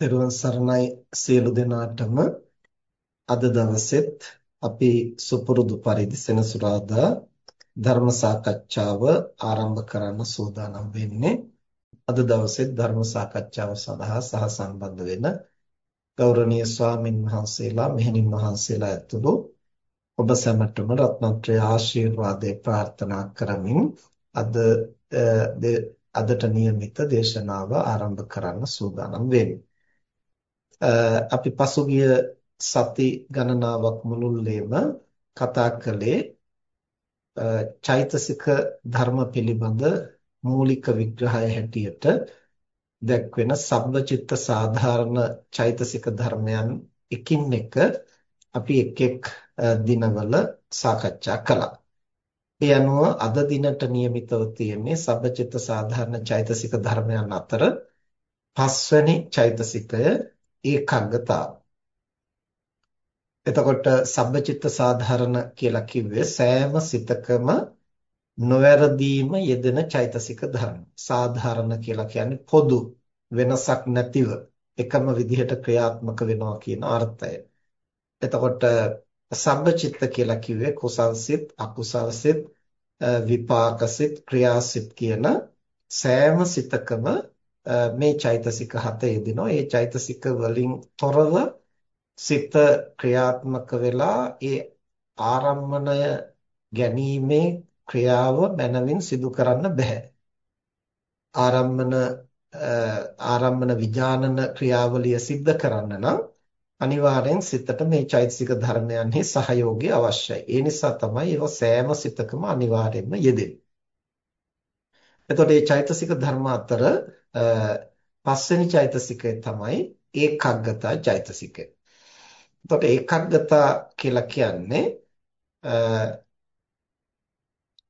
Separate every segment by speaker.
Speaker 1: තෙරුවන් සරණයි සියලු දෙනාටම අද දවසෙත් අපි සුපුරුදු පරිදි සෙනසුරාදා ධර්ම සාකච්ඡාව ආරම්භ කරන්න සූදානම් වෙන්නේ අද දවසෙත් ධර්ම සාකච්ඡාව සඳහා සහසම්බන්ධ වෙන ගෞරවනීය ස්වාමින් වහන්සේලා මෙහෙණින් වහන්සේලා ඇතුළු ඔබ සැමටම රත්නත්‍රය ආශිර්වාදේ ප්‍රාර්ථනා කරමින් අද අදට નિયમિત දේශනාව ආරම්භ කරන්න සූදානම් වෙන්නේ අපි පසුගිය සති ගණනාවක් මුළුල්ලේම කතා කළේ චෛතසික ධර්ම පිළිබඳ මූලික විග්‍රහය හැටියට දැක්වෙන සබ්බචිත්ත සාධාරණ චෛතසික ධර්මයන් එකින් එක අපි එක් එක් දිනවල සාකච්ඡා කළා. ඒ අනුව අද දිනට નિયમિતව තියෙන්නේ සබ්බචිත්ත සාධාරණ චෛතසික ධර්මයන් අතර පස්වැනි චෛතසිකය ඒකාග්‍රතාව. එතකොට සබ්බචිත්ත සාධාරණ කියලා කිව්වේ සෑම සිතකම නොවැරදීම යෙදෙන චෛතසික ධර්ම. සාධාරණ කියලා කියන්නේ පොදු වෙනසක් නැතිව එකම විදිහට ක්‍රියාත්මක වෙනවා කියන අර්ථය. එතකොට සබ්බචිත්ත කියලා කිව්වේ කුසල්සිත, අකුසල්සිත, විපාකසිත, ක්‍රියාසිත කියන සෑම සිතකම මේ චෛතසික හත යෙදෙනවා. ඒ චෛතසික වලින් තොරව සිත ක්‍රියාත්මක වෙලා ඒ ආරම්මණය ගැනීමේ ක්‍රියාව මනවින් සිදු කරන්න බෑ. ආරම්මන ආරම්මන විඥානන ක්‍රියාවලිය සිද්ධ කරන්න නම් අනිවාර්යෙන් සිතට මේ චෛතසික ධර්මයන්හි සහයෝගය අවශ්‍යයි. ඒ නිසා තමයි ඒවා සෑම සිතකම අනිවාර්යෙන්ම යෙදෙන්නේ. එතකොට මේ චෛතසික ධර්ම අතර පස්වෙනි චෛතසිකය තමයි ඒකග්ගතා චෛතසිකය. එතකොට ඒකග්ගතා කියලා කියන්නේ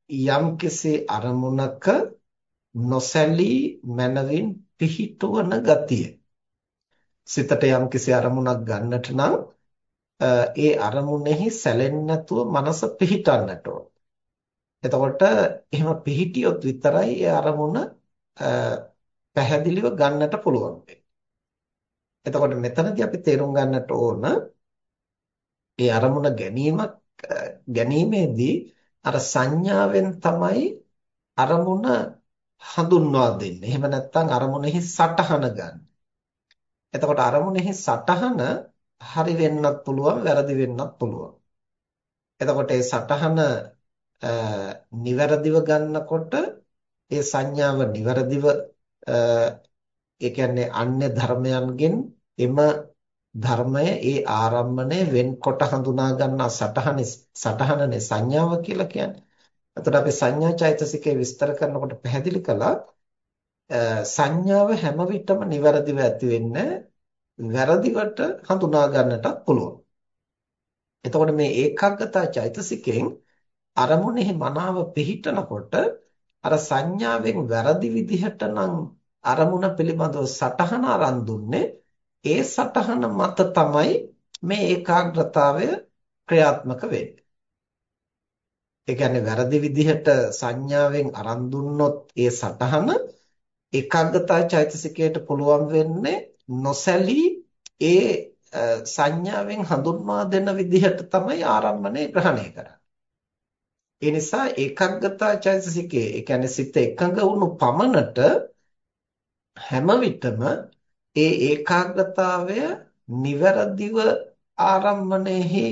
Speaker 1: යම්කිසි අරමුණක නොසැලී මනවින් පිහිටවන ගතිය. සිතට යම්කිසි අරමුණක් ගන්නට නම් ඒ අරමුණෙහි සැලෙන්නේ නැතුව මනස පිහිටන්නට ඕන. එතකොට එහෙම පිහිටියොත් විතරයි ඒ අරමුණ පැහැදිලිව ගන්නට පුළුවන් එතකොට මෙතනදී අපි තේරුම් ගන්නට ඕන ඒ අරමුණ ගැනීමක් ගැනීමේදී අර සංඥාවෙන් තමයි අරමුණ හඳුන්වා දෙන්නේ. එහෙම නැත්නම් අරමුණෙහි සටහන ගන්න. එතකොට අරමුණෙහි සටහන හරි වෙන්නත් පුළුවන්, වැරදි වෙන්නත් පුළුවන්. එතකොට ඒ සටහන නිවැරදිව ගන්නකොට ඒ සංඥාව නිවැරදිව ඒ කියන්නේ අන්‍ය ධර්මයන්ගෙන් එම ධර්මය ඒ ආරම්මණය වෙන්කොට හඳුනා ගන්නා සටහන සටහනනේ සංඥාව කියලා කියන්නේ. එතකොට අපි සංඥා චෛතසිකය විස්තර කරනකොට පැහැදිලි කළා සංඥාව හැම විටම නිවැරදිව ඇති වෙන්නේ වැරදිවට හඳුනා ගන්නටත් පුළුවන්. එතකොට මේ ඒකාග්‍රතා චෛතසිකයෙන් අරමුණෙහි මනාව පිහිටනකොට අර සංඥාවෙන් වැරදි විදිහට නම් අරමුණ පිළිබඳව සටහන අරන් දුන්නේ ඒ සටහන මත තමයි මේ ඒකාග්‍රතාවය ක්‍රියාත්මක වෙන්නේ. ඒ කියන්නේ වැරදි විදිහට සංඥාවෙන් අරන් දුන්නොත් ඒ සටහන ඒකාග්‍රතා චෛතසිකයට පුළුවන් වෙන්නේ නොසැලී ඒ සංඥාවෙන් හඳුන්වා දෙන විදිහට තමයි ආරම්භණය ග්‍රහණය කරන්නේ. ඒ නිසා ඒකග්ගතා චෛතසිකයේ ඒ කියන්නේ සිත එකඟ වුණු පමණට හැම විටම ඒ ඒකාග්‍රතාවය නිවැරදිව ආරම්මණයෙහි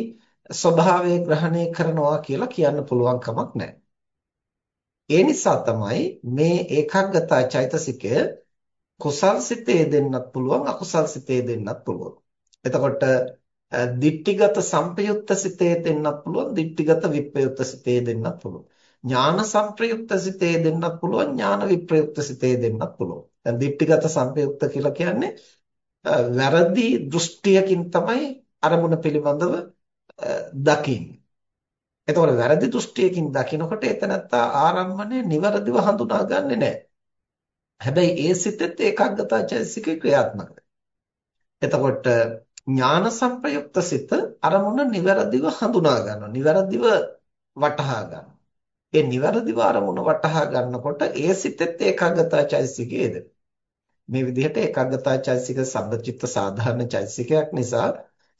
Speaker 1: ස්වභාවය ග්‍රහණය කරනවා කියලා කියන්න පුළුවන් කමක් නැහැ. ඒ නිසා තමයි මේ ඒකාග්‍රතා චෛතසිකය කුසල් සිතේ දෙන්නත් පුළුවන් අකුසල් සිතේ දෙන්නත් පුළුවන්. එතකොට දිට්ඨිගත සංපයුක්ත සිතේ දෙන්නත් පුළුවන් දිට්ඨිගත විප්‍රයුක්ත සිතේ දෙන්නත් පුළුවන් ඥාන සංප්‍රයුක්ත සිතේ දෙන්නත් පුළුවන් ඥාන විප්‍රයුක්ත සිතේ දෙන්නත් පුළුවන් දැන් දික්ටිගත සංපයුක්ත කියලා කියන්නේ වැරදි දෘෂ්ටියකින් තමයි අරමුණ පිළිබඳව දකින්නේ. එතකොට වැරදි දෘෂ්ටියකින් දකිනකොට එතනත්ත ආරම්මණය નિවරදිව හඳුනාගන්නේ නැහැ. හැබැයි ඒ සිතෙත් ඒකාග්‍රතාචෛසික ක්‍රියාත්මක එතකොට ඥාන සංප්‍රයුක්ත සිත අරමුණ નિවරදිව හඳුනා ගන්නවා. નિවරදිව වටහා ගන්නවා. ඒ નિවරදිව අරමුණ වටහා ගන්නකොට ඒ සිතෙත් ඒකාග්‍රතාචෛසිකයේද මේ විදිහට ඒකාග්‍රතාව චෛතසික සබ්බචිත්ත සාධාරණ චෛතසිකයක් නිසා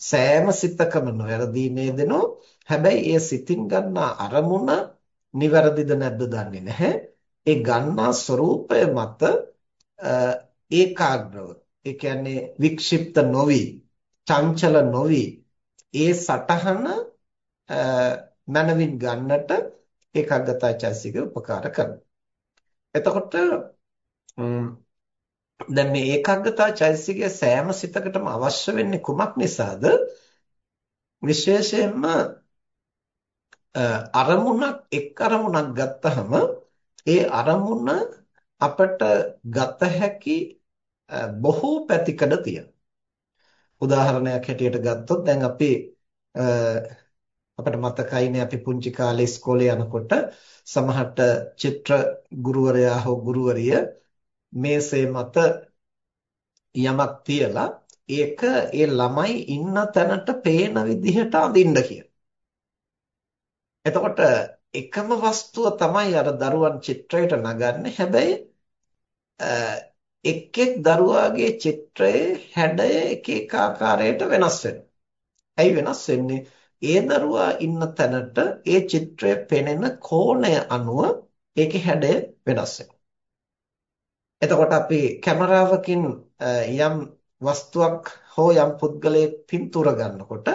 Speaker 1: සෑම සිතකම නොවැරදීමේ දෙනෝ හැබැයි ඒ සිතින් ගන්නා අරමුණ නිවැරදිද නැද්ද දන්නේ නැහැ. ඒ ගන්නා ස්වરૂපය මත ඒකාග්‍රව ඒ කියන්නේ වික්ෂිප්ත නොවි චංචල නොවි ඒ සටහන මනවින් ගන්නට ඒකාග්‍රතාව චෛතසිකය උපකාර කරනවා. එතකොට දැන් මේ ඒකාග්‍රතාව චෛතසිකය සෑම සිතකටම අවශ්‍ය වෙන්නේ කුමක් නිසාද? විශේෂයෙන්ම අරමුණක් එක් අරමුණක් ගත්තහම ඒ අරමුණ අපට ගත හැකි බොහෝ පැතිකඩ තියෙනවා. උදාහරණයක් හැටියට ගත්තොත් දැන් අපි අපිට මතකයිනේ අපි පුංචි කාලේ ඉස්කෝලේ යනකොට සමහරට චිත්‍ර ගුරුවරයා හෝ ගුරුවරිය මේසේ මත යමක් තියලා ඒක ඒ ළමයි ඉන්න තැනට පේන විදිහට අඳින්න කියන. එතකොට එකම වස්තුව තමයි අර දරුවන් චිත්‍රයට නගන්නේ. හැබැයි එක් එක් දරුවාගේ චිත්‍රයේ හැඩය එක එක ආකාරයට වෙනස් වෙනවා. ඇයි වෙනස් වෙන්නේ? ඒ දරුවා ඉන්න තැනට ඒ චිත්‍රය පෙනෙන කෝණය අනුව ඒකේ හැඩය වෙනස් වෙනවා. එතකොට අපි කැමරාවකින් යම් වස්තුවක් හෝ යම් පුද්ගලයෙක් පින්තූර ගන්නකොට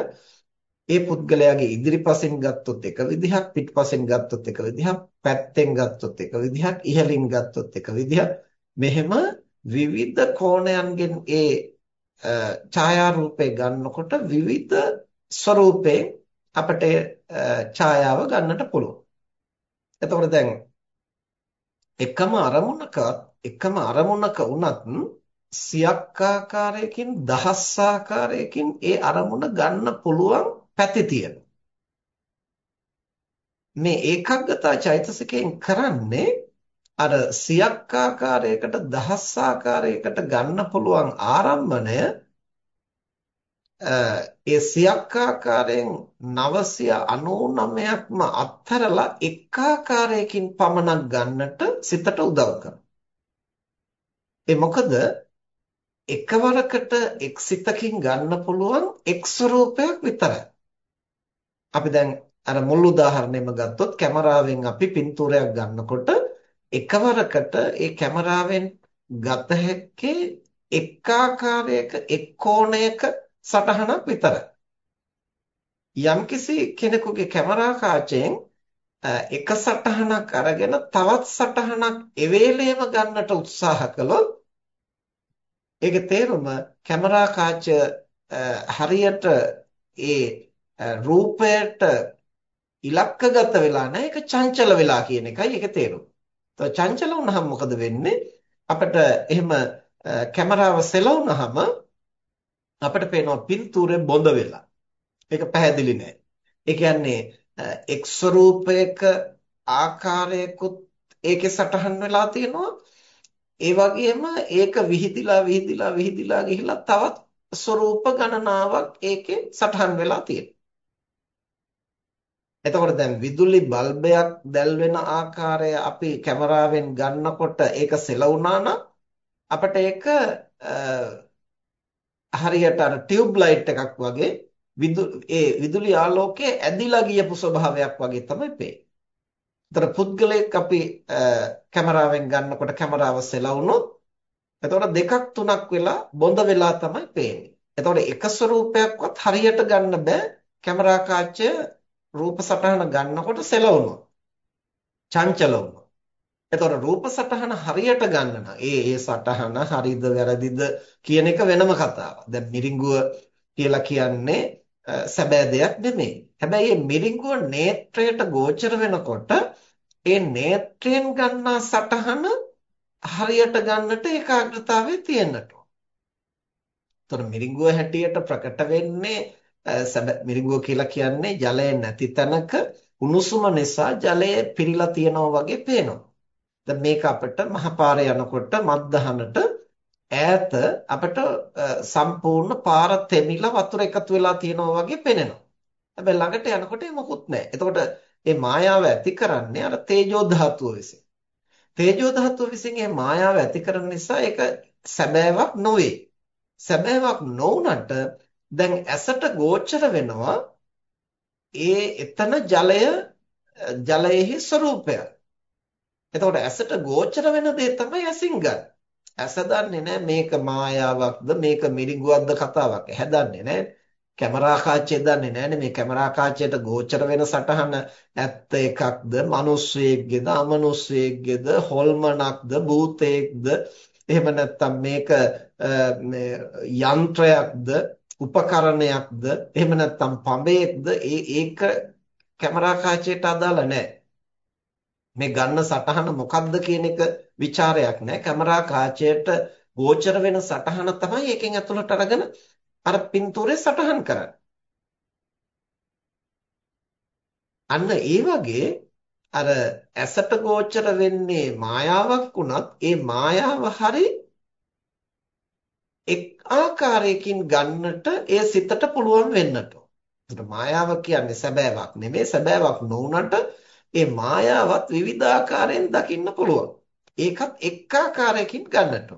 Speaker 1: ඒ පුද්ගලයාගේ ඉදිරිපසින් ගත්තොත් එක විදිහක් පිටපසින් ගත්තොත් එක විදිහක් පැත්තෙන් ගත්තොත් එක විදිහක් ඉහළින් ගත්තොත් එක විදිහක් මෙහෙම විවිධ කෝණයන්ගෙන් ඒ ඡායාරූපේ ගන්නකොට විවිධ ස්වરૂපයෙන් අපිට ඡායාව ගන්නට පුළුවන්. එතකොට දැන් එකම අරමුණක එකම අරමුණක වුණත් සියක් ආකාරයකින් දහස් ආකාරයකින් ඒ අරමුණ ගන්න පුළුවන් පැති තියෙනවා. මේ ඒකග්ගතා චෛතසිකයෙන් කරන්නේ අර සියක් ආකාරයකට දහස් ආකාරයකට ගන්න පුළුවන් ආරම්භණය ඒ සියක් ආකාරයෙන් 999ක්ම අත්හැරලා එක් ආකාරයකින් පමණක් ගන්නට සිතට උදව් කරනවා. ඒ මොකද එකවරකට එක් සිතකින් ගන්න පුළුවන් එක් ස්වરૂපයක් විතරයි. අපි දැන් අර මුල් උදාහරණයම ගත්තොත් කැමරාවෙන් අපි පින්තූරයක් ගන්නකොට එකවරකට ඒ කැමරාවෙන් ගත හැක්කේ එක් ආකාරයක එක් කෝණයක සටහනක් විතරයි. යම්කිසි කෙනෙකුගේ කැමරා කාචයෙන් එක සටහනක් අරගෙන තවත් සටහනක් එවේලේම ගන්නට උත්සාහ කළොත් ඒකේ තේරුම කැමරා කාච හරියට ඒ රූපයට ඉලක්කගත වෙලා නැහැ ඒක චංචල වෙලා කියන එකයි ඒකේ තේරුම. તો චංචල වුණාම මොකද වෙන්නේ? අපිට එහෙම කැමරාව සෙලවුනහම අපිට පේනවා පින්තූරේ බොඳ වෙලා. ඒක පැහැදිලි නෑ. ඒ කියන්නේ එක් ස්වරූපයක ආකාරයකුත් ඒකේ සටහන් වෙලා තියෙනවා. ඒ වගේම ඒක විහිදිලා විහිදිලා විහිදිලා ගිහිලා තවත් ස්වරූප ගණනාවක් ඒකේ සටහන් වෙලා තියෙනවා. එතකොට දැන් විදුලි බල්බයක් දැල්වෙන ආකාරය අපි කැමරාවෙන් ගන්නකොට ඒක සෙලවුණා නම් අපිට ඒක හරියට අර ටියුබ් ලයිට් එකක් වගේ ඒ විදුලි ආලෝකයේ ඇදිලා ගියපු ස්වභාවයක් වගේ තමයි පේන්නේ. ඒතර පුද්ගලයෙක් අපි කැමරාවෙන් ගන්නකොට කැමරාව සෙලවුනොත් එතකොට දෙකක් තුනක් වෙලා බොඳ වෙලා තමයි පේන්නේ. එතකොට එක ස්වරූපයක්වත් හරියට ගන්න බෑ කැමරා කාචය රූප සටහන ගන්නකොට සෙලවුනොත්. චංචල වුණොත්. එතකොට රූප සටහන හරියට ගන්න නම් ඒ ඒ සටහන හරිද වැරදිද කියන එක වෙනම කතාවක්. දැන් මිරිඟුව කියලා කියන්නේ සැබෑ දෙයක් නෙමෙයි. හැබැයි මේ මිරිඟුව නේත්‍රයට ගෝචර වෙනකොට ඒ නේත්‍රයෙන් ගන්නා සටහන හරියට ගන්නට ඒකාග්‍රතාවය තියෙන්නට ඕන. එතකොට මිරිඟුව හැටියට ප්‍රකට වෙන්නේ මිරිඟුව කියලා කියන්නේ ජලය නැති තැනක උණුසුම නිසා ජලය පිරීලා තියෙනවා වගේ පේනවා. දැන් මේක අපිට මහපාරේ යනකොට මත්දහනට ඈත අපිට සම්පූර්ණ පාර තෙමිලා වතුර එකතු වෙලා තියෙනවා වගේ පේනවා. හැබැයි ළඟට යනකොට මොකුත් නැහැ. එතකොට මේ මායාව ඇති කරන්නේ අර තේජෝ ධාතුව විසින්. තේජෝ ධාතුව විසින් මේ මායාව ඇති කරන නිසා ඒක සැබෑවක් නොවේ. සැබෑවක් නොවුනට දැන් ඇසට ගෝචර වෙනවා ඒ එතන ජලය ජලයේ ස්වરૂපය. එතකොට ඇසට ගෝචර වෙන දේ තමයි ඇසින් ගන්න. ඇස දන්නේ නැහැ මේක මායාවක්ද මේක මිරිඟුවක්ද කතාවක්. හැදන්නේ නැහැ. කැමරා කාචය දන්නේ නැහැනේ මේ කැමරා කාචයට ගෝචර වෙන සටහන ඇත්ත එකක්ද මිනිස්සෙක්ගේද අමනුස්සයෙක්ගේද හොල්මනක්ද භූතයෙක්ද? එහෙම නැත්නම් මේක යන්ත්‍රයක්ද උපකරණයක්ද? එහෙම නැත්නම් පඹයක්ද ඒ ඒක කැමරා කාචයට අදාළ නැහැ මේ ගන්න සටහන මොකක්ද කියන එක ਵਿਚාරයක් නැහැ කැමරා කාචයට ගෝචර වෙන සටහන තමයි ඒකෙන් ඇතුළට අරගෙන අර පින්තූරේ සටහන් කරන්නේ. අන්න ඒ වගේ අර ඇසට ගෝචර වෙන්නේ මායාවක් වුණත් ඒ මායාව හරි එක් ආකාරයකින් ගන්නට ඒ සිතට පුළුවන් වෙන්නට. ඒකට මායාව කියන්නේ සැබෑවක් නෙමෙයි. සැබෑවක් නොවුනට ඒ මායාවත් විවිධාකාරයෙන් දකින්න පුළුවන්. ඒකත් එක් ආකාරයකින් ගන්නට.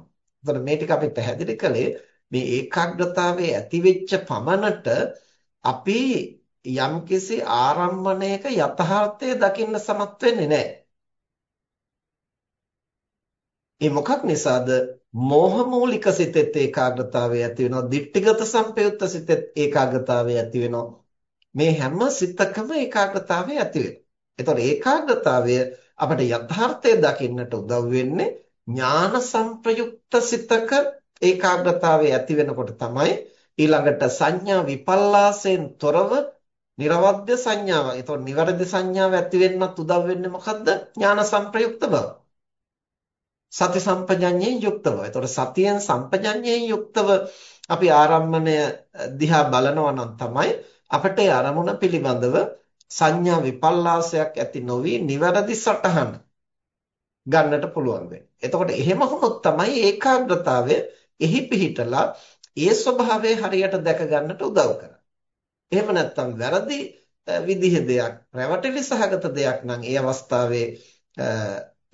Speaker 1: එතකොට මේ ටික අපි පැහැදිලි කළේ මේ ඒකාග්‍රතාවයේ ඇති වෙච්ච පමණට අපි යම්කිසි ආරම්මණයක යථාර්ථය දකින්න සමත් වෙන්නේ නැහැ. ඒ මොකක් නිසාද? මෝහ මූලික සිතෙත් ඒකාග්‍රතාවය ඇති වෙනවා. දිට්ඨිගත සංපයුත්ත සිතෙත් ඒකාග්‍රතාවය ඇති වෙනවා. මේ හැම සිතකම ඒකාග්‍රතාවය ඇති වෙනවා. එතකොට ඒකාග්‍රතාවය අපට යථාර්ථය දකින්නට උදව් වෙන්නේ ඥාන සංප්‍රයුක්ත සිතක ඒකාග්‍රතාවය ඇති වෙනකොට තමයි ඊළඟට සංඥා විපල්ලාසයෙන් තොරව නිර්වද්‍ය සංඥාව. ඒතකොට නිවැරදි සංඥාව ඇති වෙන්නත් උදව් වෙන්නේ මොකද්ද? ඥාන සංප්‍රයුක්ත බව. සති සම්පජඤ්ඤයෙන් යුක්තව. ඒතකොට සතියෙන් සම්පජඤ්ඤයෙන් යුක්තව අපි ආරම්මණය දිහා බලනවා නම් තමයි අපට ඒ අරමුණ පිළිබඳව සංඥා විපල්ලාසයක් ඇති නොවි නිවැරදි සටහන ගන්නට පුළුවන් වෙන්නේ. එතකොට එහෙම වුණොත් තමයි ඒකාග්‍රතාවය එහි පිහිටලා ඒ ස්වභාවය හරියට දැක ගන්නට උදව් කරන්නේ. එහෙම නැත්නම් වැරදි විදිහ දෙයක් රැවටිලි සහගත දෙයක් නම් ඒ අවස්ථාවේ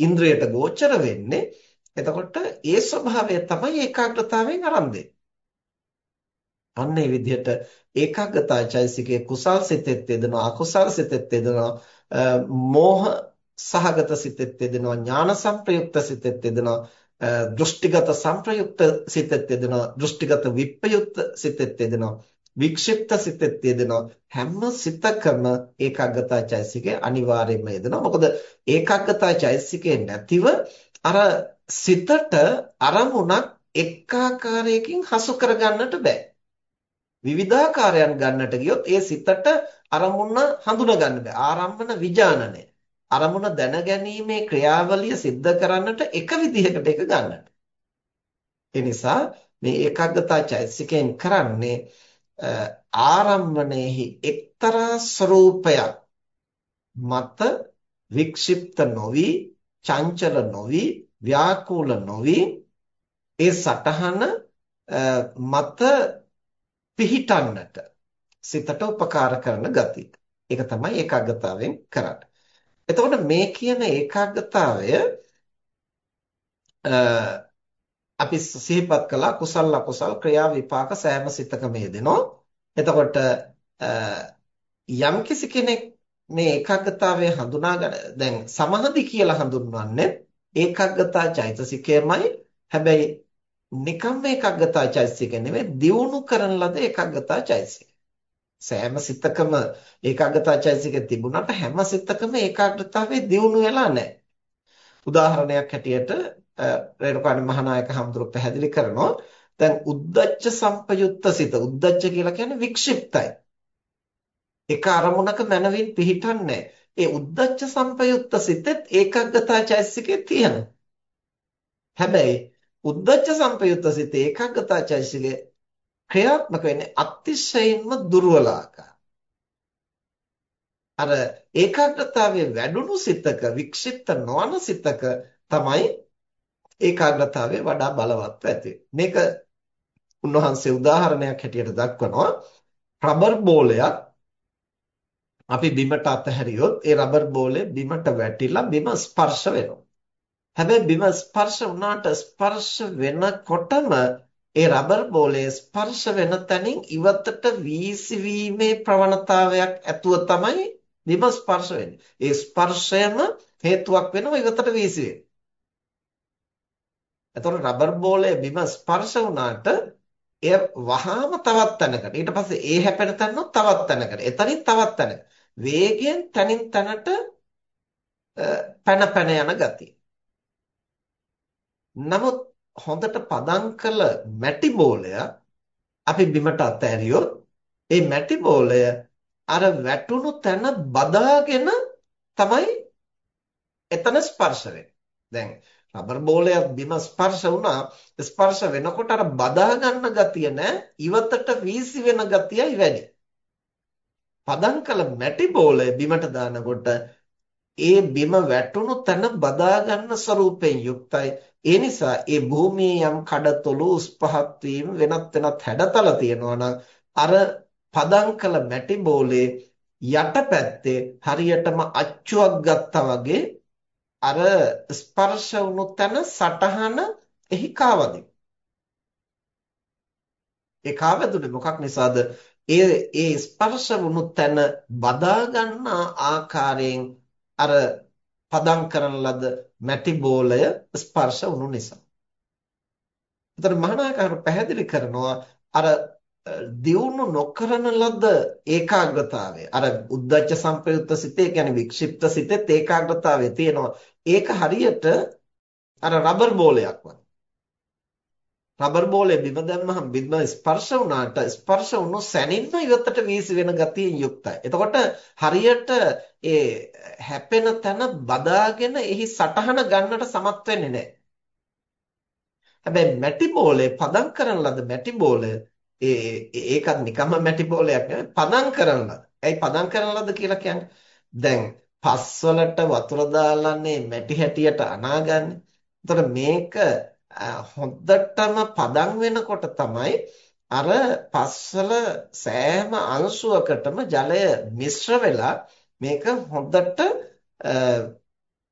Speaker 1: ඉන්ද්‍රයට ගෝචර වෙන්නේ එතකොට ඒ ස්වභාවය තමයි ඒකාග්‍රතාවයෙන් ආරම්භ අන්න ඒ විදිහට ඒකාග්‍රතා චෛසිකයේ කුසල් සිතෙත් යෙදෙනවා අකුසල් සිතෙත් යෙදෙනවා මෝහ සහගත සිතෙත් යෙදෙනවා ඥාන සංප්‍රයුක්ත සිතෙත් යෙදෙනවා දෘෂ්ටිගත සංප්‍රයුක්ත සිතෙත් යෙදෙනවා දෘෂ්ටිගත විප්‍රයුක්ත සිතෙත් යෙදෙනවා වික්ෂිප්ත සිතෙත් යෙදෙනවා. හැම සිතකම ඒකාග්‍රතා චෛසිකය අනිවාර්යයෙන්ම යෙදෙනවා. මොකද ඒකාග්‍රතා චෛසිකය නැතිව අර සිතට අරමුණක් එකාකාරයකින් හසු කරගන්නට බෑ. විවිධාකාරයන් ගන්නට ගියොත් ඒ සිතට අරමුණ හඳුනා ගන්න බෑ. ආරම්භන විඥානනය අරමුණ දැනගැනීමේ ක්‍රියාවලිය සිද්ධ කරන්නට එක විදිහකට එක ගන්නට ඒ නිසා මේ ඒකාග්‍රතා චෛසිකයෙන් කරන්නේ ආරම්මණයෙහි එක්තරා ස්වરૂපයක් මත වික්ෂිප්ත නොවි චංචල නොවි ව්‍යාකූල නොවි ඒ සටහන මත පිහිටන්නට සිතට උපකාර කරන ගතිය. ඒක තමයි ඒකාග්‍රතාවයෙන් කරන්නේ. එතකොට මේ කියන ඒකාග්‍රතාවය අපි සිහිපත් කළා කුසල අකුසල ක්‍රියා විපාක සෑම සිතකම යෙදෙනවා. එතකොට යම් කිසි කෙනෙක් මේ ඒකාග්‍රතාවය හඳුනා දැන් සමාධි කියලා හඳුන්වන්නේ ඒකාග්‍රතා චෛතසිකයමයි. හැබැයි නිකම් ඒකාග්‍රතා චෛතසික නෙමෙයි දියුණු කරන ලද ඒකාග්‍රතා චෛතසික. සෑම සිතකම ඒකාග්‍රතා චෛතසික තිබුණාට හැම සිතකම ඒකාග්‍රතාවයේ දියුණු වෙලා නැහැ. උදාහරණයක් හැටියට රේරුකාණ මහානායක හඳුරු පැහැදිලි කරනවා දැන් උද්දච්ච සම්පයුත්ත සිත උද්දච්ච කියලා කියන්නේ වික්ෂිප්තයි එක අරමුණක මනවින් පිහිටන්නේ ඒ උද්දච්ච සම්පයුත්ත සිතෙත් ඒකග්ගතා චෛතසිකේ තියෙනවා හැබැයි උද්දච්ච සම්පයුත්ත සිතේ ඒකග්ගතා චෛතසිකේ ක්‍රියාත්මක වෙන්නේ අතිශයින්ම දුර්වල අර ඒකාග්‍රතාවයේ වැඩුණු සිතක වික්ෂිප්ත නොවන සිතක තමයි ඒකාග්‍රතාවය වඩා බලවත් ඇති. මේක උන්වහන්සේ උදාහරණයක් හැටියට දක්වනවා. රබර් බෝලයක් අපි බිමට අතහැරියොත් ඒ රබර් බෝලේ බිමට වැටිලා බිම ස්පර්ශ වෙනවා. හැබැයි බිම ස්පර්ශ වුණාට ස්පර්ශ වෙනකොටම ඒ රබර් බෝලයේ ස්පර්ශ වෙන තැනින් ඉවතට වීසිවීමේ ප්‍රවණතාවයක් ඇතුව තමයි බිම ස්පර්ශ වෙන්නේ. ඒ ස්පර්ශයම හේතුවක් වෙනවා ඉවතට වීසි වෙන්න. එතකොට රබර් බෝලය බිම ස්පර්ශ වුණාට එය වහාම තවත් තැනකට ඊට පස්සේ ඒ හැපෙන තැනොත් තවත් තැනකට එතනින් තවත් තැනකට වේගයෙන් තනින් තැනට පැන පැන යන ගතිය. නමුත් හොඳට පදම් කළ මැටි බෝලය අපි බිමට අතෑරියොත් ඒ මැටි බෝලය අර වැටුණු තැන බදාගෙන තමයි එතන ස්පර්ශ වෙන්නේ. දැන් රබර් බෝලයක් බිම ස්පර්ශ වුණා ස්පර්ශ වෙනකොට අර බදා ගන්න ගතිය නෑ ඉවතට වීසි වෙන ගතියයි වැඩි. පදම් කළ මැටි බෝලය බිමට දානකොට ඒ බිම වැටුණු තැන බදා ගන්න ස්වරූපයෙන් යුක්තයි. ඒ නිසා ඒ භූමියේ යම් කඩතොළු උස් පහත් වීම වෙනත් වෙනත් හැඩතල තියෙනවා නම් අර පදම් කළ මැටි බෝලේ යටපැත්තේ හරියටම අච්චුවක් ගත්තා වගේ අර ස්පර්ශ වුණු තැන සටහන එහි කාවදින. ඒ කාවැදුනේ මොකක් නිසාද? ඒ ඒ ස්පර්ශ වුණු තැන බදා ගන්නා ආකාරයෙන් අර පදම් කරන ලද මැටි බෝලය ස්පර්ශ වුණු නිසා. එතකොට මහානායකහරු පැහැදිලි කරනවා අර දියුණු නොකරන ලද ඒකාග්‍රතාවය. අර උද්දච්ච සංප්‍රයුක්ත සිතේ කියන්නේ වික්ෂිප්ත සිතෙත් ඒකාග්‍රතාවය තියෙනවා. ඒක හරියට අර රබර් බෝලයක් වගේ. රබර් බෝලේ බිම දැම්මහම බිම ස්පර්ශ වුණාට ස්පර්ශ වුණු සැනින්ම ඉවතට වීසි වෙන ගතියෙන් යුක්තයි. එතකොට හරියට ඒ හැපෙන තැන බදාගෙන එහි සටහන ගන්නට සමත් වෙන්නේ නැහැ. හැබැයි මැටි බෝලේ පදම් කරන ලද මැටි බෝලය ඒ ඒකත් නිකම්ම මැටි බෝලයක් නෙවෙයි පදම් කරන ලද. ඇයි පදම් කරන ලද කියලා කියන්නේ? දැන් පස්වලට වතුර දාලානේ මැටි හැටියට අනාගන්නේ. එතකොට මේක හොද්දටම පදම් වෙනකොට තමයි අර පස්වල සෑම අංශුවකටම ජලය මිශ්‍ර වෙලා මේක හොද්දට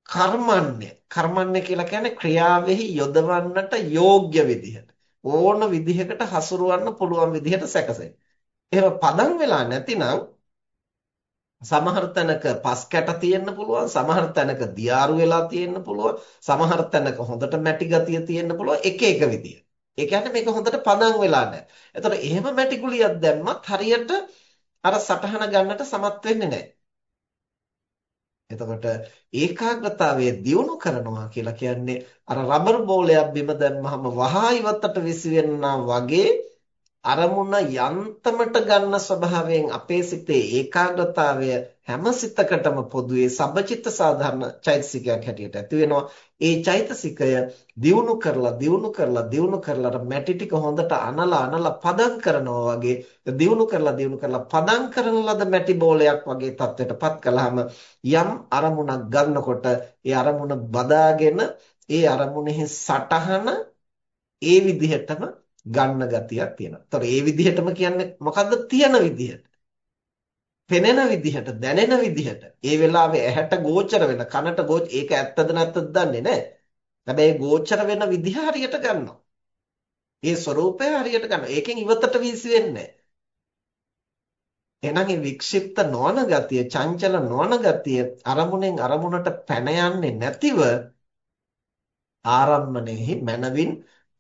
Speaker 1: කර්මන්නේ කර්මන්නේ කියලා කියන්නේ ක්‍රියාවෙහි යොදවන්නට යෝග්‍ය විදිහට ඕන විදිහකට හසුරවන්න පුළුවන් විදිහට සැකසෙන්නේ. එහෙම පදම් වෙලා නැතිනම් සමහර තැනක පස් කැට තියෙන්න පුළුවන් සමහර තැනක දියාරු වෙලා තියෙන්න පුළුවන් සමහර තැනක හොඳට මැටි ගතිය තියෙන්න පුළුවන් එක එක විදිය. ඒ කියන්නේ මේක හොඳට පදම් වෙලා නැහැ. එතකොට එහෙම මැටි ගුලියක් දැම්මත් හරියට අර සටහන ගන්නට සමත් වෙන්නේ නැහැ. එතකොට ඒකාග්‍රතාවය දියුණු කරනවා කියලා කියන්නේ අර රබර් බෝලයක් බිම දැම්මහම වහා ඉවතට විසිවෙනා වගේ අරමුණ යන්තමට ගන්න ස්වභාවයෙන් අපේ සිතේ ඒකාග්‍රතාවය හැම සිතකටම පොදුවේ සබචිත්ත සාධාරණ චෛතසිකයක් හැටියට ඇති වෙනවා. ඒ චෛතසිකය දියුණු කරලා දියුණු කරලා දියුණු කරලා මැටි ටික හොඳට අනලා අනලා පදම් කරනවා වගේ දියුණු කරලා දියුණු කරලා පදම් කරන ලද මැටි බෝලයක් වගේ තත්ත්වයටපත් කළාම යම් අරමුණක් ගන්නකොට ඒ අරමුණ බදාගෙන ඒ අරමුණෙහි සටහන ඒ විදිහටම ගන්න ගතියක් තියෙනවා. ඒතර ඒ විදිහටම කියන්නේ මොකද්ද? තියෙන විදිහට. පෙනෙන විදිහට, දැනෙන විදිහට. ඒ වෙලාවේ ඇහැට ගෝචර වෙන, කනට ගෝච ඒක ඇත්තද නැත්තද දන්නේ නැහැ. හැබැයි ගෝචර වෙන විදිහ හරියට ගන්නවා. ඒ ස්වરૂපය හරියට ගන්නවා. ඒකෙන් ඉවතට වීසි වෙන්නේ එහෙනම් මේ වික්ෂිප්ත නොවන ගතිය, චංචල නොවන ගතිය අරමුණෙන් අරමුණට පැන යන්නේ නැතිව ආරම්මණයෙහි මනවින්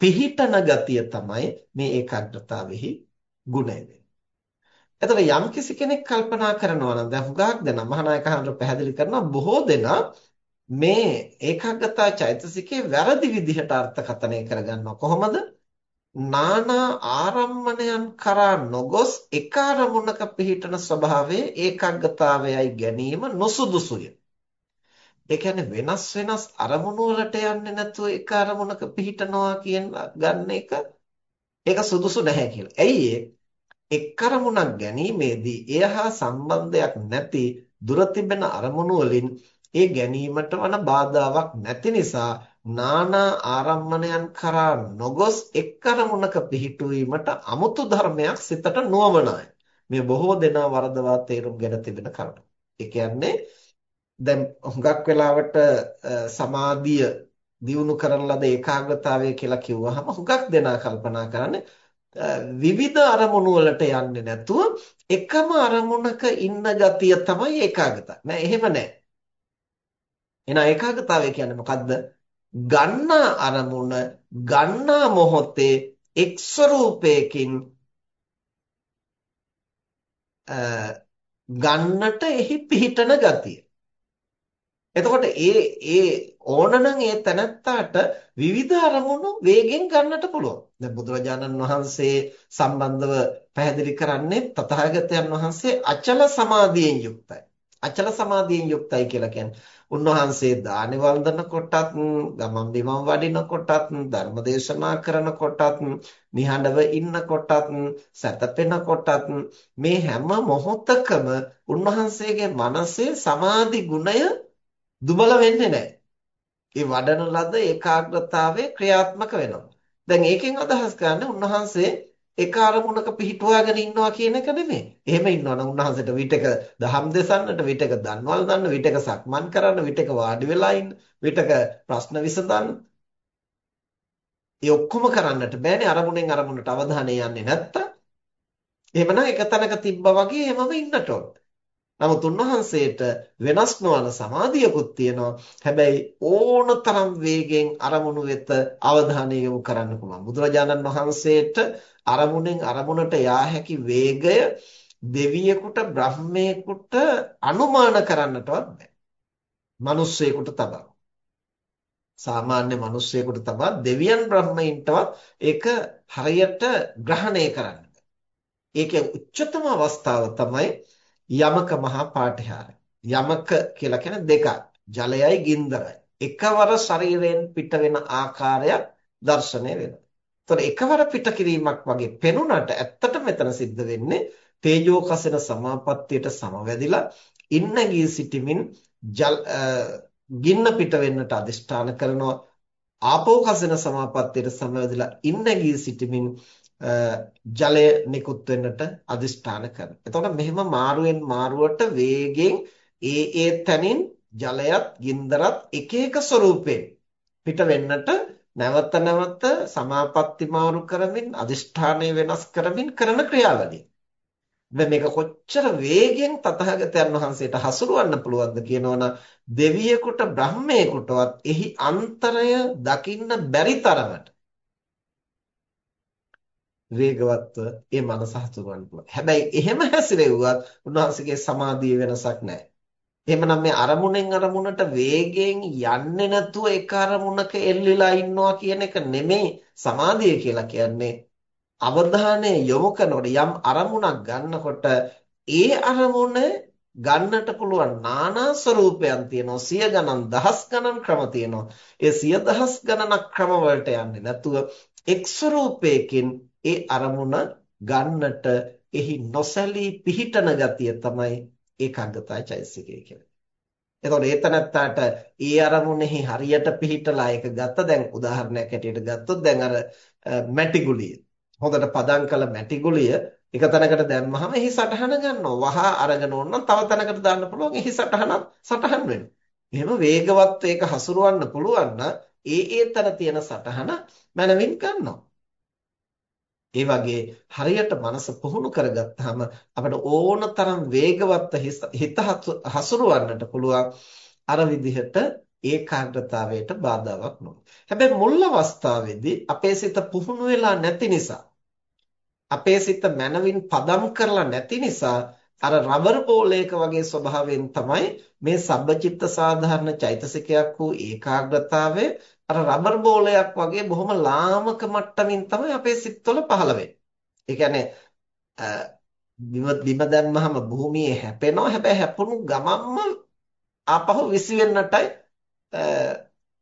Speaker 1: පිහිටන ගතිය තමයි මේ ඒකාග්‍රතාවෙහි ගුණය වෙන්නේ. එතකොට යම් කිසි කෙනෙක් කල්පනා කරනවා නම් දැන් හුඟක් දෙනා මහානායක හඳුර පැහැදිලි කරනවා බොහෝ දෙනා මේ ඒකාග්‍රතා චෛතසිකේ වැරදි විදිහට අර්ථකථනය කරගන්නවා කොහොමද? නානා ආරම්මණයන් කරා නොගොස් එක අරමුණක පිහිටන ස්වභාවයේ ඒකාග්‍රතාවයයි ගැනීම නොසුදුසුය. ඒ කියන්නේ වෙනස් වෙනස් අරමුණු වලට යන්නේ නැතුව එක අරමුණක පිහිටනවා කියන ගන්න එක ඒක සුදුසු නැහැ කියලා. ඇයි එක් අරමුණක් ගැනීමේදී එය හා සම්බන්ධයක් නැති දුර තිබෙන අරමුණු වලින් ඒ ගැනීමට වන බාධාවක් නැති නිසා නානා ආරම්මණයන් කරා නොගොස් එක් අරමුණක පිහිටුවීමට 아무තු ධර්මයක් සිතට නොවමනායි. මේ බොහෝ දෙනා වරදවා තේරුම් ගෙන තිබෙන කරුණ. ඒ කියන්නේ දැන් හුඟක් වෙලාවට සමාධිය දියුණු කරන ලද ඒකාග්‍රතාවය කියලා කිව්වහම හුඟක් දෙනා කල්පනා කරන්නේ විවිධ අරමුණු වලට යන්නේ නැතුව එකම අරමුණක ඉන්න ගතිය තමයි ඒකාග්‍රතාවය. නෑ එහෙම නෑ. එහෙනම් ඒකාග්‍රතාවය කියන්නේ මොකද්ද? ගන්නා අරමුණ ගන්නා මොහොතේ එක් ස්වરૂපයකින් ගන්නට එහි පිහිටන ගතිය. එතකොට ඒ ඒ ඕනනම් ඒ තැනත්තාට විවිධ අරමුණු වේගෙන් ගන්නට පුළුවන්. දැන් බුදුරජාණන් වහන්සේ සම්බන්ධව පැහැදිලි කරන්නේ තථාගතයන් වහන්සේ අචල සමාධියෙන් යුක්තයි. අචල සමාධියෙන් යුක්තයි කියලා කියන්නේ උන්වහන්සේ දානි වන්දන කොටත් ගමන් බිමන් වඩින කොටත් ධර්ම දේශනා කරන කොටත් නිහඬව ඉන්න කොටත් සැතපෙන කොටත් මේ හැම මොහොතකම උන්වහන්සේගේ මනසේ සමාධි ගුණය දුබල වෙන්නේ නැහැ. ඒ වඩන ලද ඒකාග්‍රතාවය ක්‍රියාත්මක වෙනවා. දැන් ඒකෙන් අදහස් කරන්නේ උන්වහන්සේ එක අරමුණක පිහිටුවාගෙන ඉන්නවා කියන එක නෙමෙයි. එහෙම ඉන්නවා නම් උන්වහන්සේට විටක දහම් දෙසන්නට, විටක දන්වල් දන්න, විටක සක්මන් කරන්න, විටක වාඩි වෙලා ඉන්න, විටක ප්‍රශ්න විසඳන්න. ඒ ඔක්කොම කරන්නට බෑනේ අරමුණෙන් අරමුණට අවධානය යන්නේ නැත්තම්. එහෙමනම් එක තැනක තිබ්බා වගේ එහෙමම ඉන්නට ඕන. නමුත් උන්වහන්සේට වෙනස් නොවන සමාධියකුත් තියෙනවා. හැබැයි ඕනතරම් වේගෙන් අරමුණු වෙත අවධානය යොමු කරන්න පුළුවන්. බුදුරජාණන් වහන්සේට අරමුණෙන් අරමුණට යා හැකි වේගය දෙවියෙකුට බ්‍රහ්මයෙකුට අනුමාන කරන්නටවත් බෑ. මිනිස්සෙකුට තබා. සාමාන්‍ය මිනිස්සෙකුට තබා දෙවියන් බ්‍රහ්මයින්ටවත් ඒක හරියට ග්‍රහණය කරන්න. ඒකේ උච්චතම අවස්ථාව තමයි යමක මහා පාඨහාරය. යමක කියලා කියන්නේ දෙකක්. ජලයයි ගින්දරයි. එකවර ශරීරයෙන් පිට වෙන ආකාරයක් දැర్శණය වෙනවා. එතකොට එකවර පිට කිරීමක් වගේ පෙනුනට ඇත්තට මෙතන සිද්ධ වෙන්නේ තේජෝ කසන සමාපත්තියට සමවැදිලා ඉන්න ගී සිටිමින් ගින්න පිට වෙන්නට අදිෂ්ඨාන කරනවා ආපෝ කසන සමාපත්තියට සමවැදිලා ඉන්න ගී සිටිමින් ජලය නිකුත් වෙන්නට අදිෂ්ඨාන කරනවා. එතකොට මෙහෙම මාරුවෙන් මාරුවට වේගෙන් ඒ ඒ තැනින් ජලයත් ගින්දරත් එක එක ස්වරූපයෙන් පිට වෙන්නට නැවත නැවත සමාපatti මාරු කරමින් අදිෂ්ඨානය වෙනස් කරමින් කරන ක්‍රියාවලිය. දැන් මේක කොච්චර වේගෙන් තථාගතයන් වහන්සේට හසුරවන්න පුළුවන්ද කියනවනම් දෙවියෙකුට බ්‍රහ්මයෙකුටවත් එහි අන්තරය දකින්න බැරි තරමට වේගවත්ව ඒ මනස හසුරවන්න පුළුවන්. හැබැයි එහෙම හැසිරෙව්වත් උන්වහන්සේගේ සමාධිය වෙනසක් නැහැ. එහෙමනම් මේ අරමුණෙන් අරමුණට වේගයෙන් යන්නේ නැතුව එක අරමුණක එල්ලිලා ඉන්නවා කියන එක නෙමෙයි සමාධිය කියලා කියන්නේ. අවධානය යොමු කරනකොට යම් අරමුණක් ගන්නකොට ඒ අරමුණ ගන්නට පුළුවන් নানা ස්වරූපයන් තියෙනවා සිය ගණන් දහස් ගණන් ක්‍රම තියෙනවා ඒ සිය දහස් ගණනක් ක්‍රම වලට යන්නේ නැතුව එක් ස්වරූපයකින් ඒ අරමුණ ගන්නට එහි නොසැලී පිහිටන ගතිය තමයි ඒකාග්‍රතාව චෛතසිකය කියන්නේ. එතකොට ඒතනත්තාට ඒ අරමුණෙහි හරියට පිහිටලා ඒක ගත්ත දැන් උදාහරණයක් ඇටියට ගත්තොත් දැන් අර මැටි ගුලිය. හොඳට පදම් කළ මැටි ගුලිය එක තැනකට දැම්මහම එහි සටහන ගන්නවා. වහා අරගෙන ඕන තව තැනකට දාන්න පුළුවන් එහි සටහනක් සටහන් වෙනවා. එහෙම වේගවත් ඒක හසුරවන්න පුළුවන් නම් ඒ ඒ තැන තියෙන සටහන මනවින් ගන්නවා. ඒ වගේ හරියට මනස පුහුණු කරගත්තාම අපිට ඕන තරම් වේගවත් හිත හසුරවන්නට පුළුවන් අර විදිහට ඒකාග්‍රතාවයට බාධාවක් නොවේ. හැබැයි මුල් අවස්ථාවේදී අපේ සිත පුහුණු වෙලා නැති නිසා අපේ සිත මනවින් පදම් කරලා නැති නිසා අර රබර් බෝලයක වගේ ස්වභාවයෙන් තමයි මේ සබ්බචිත්ත සාධාරණ චෛතසිකයක් වූ ඒකාග්‍රතාවය අර රබර් බෝලයක් වගේ බොහොම ලාමක මට්ටමින් තමයි අපේ සිත්වල පහළ වෙන්නේ. ඒ කියන්නේ බිම දැම්මහම භූමියේ හැපෙනවා. හැබැයි හැපුණු ගමන්ම ආපහු විසි වෙන්නටයි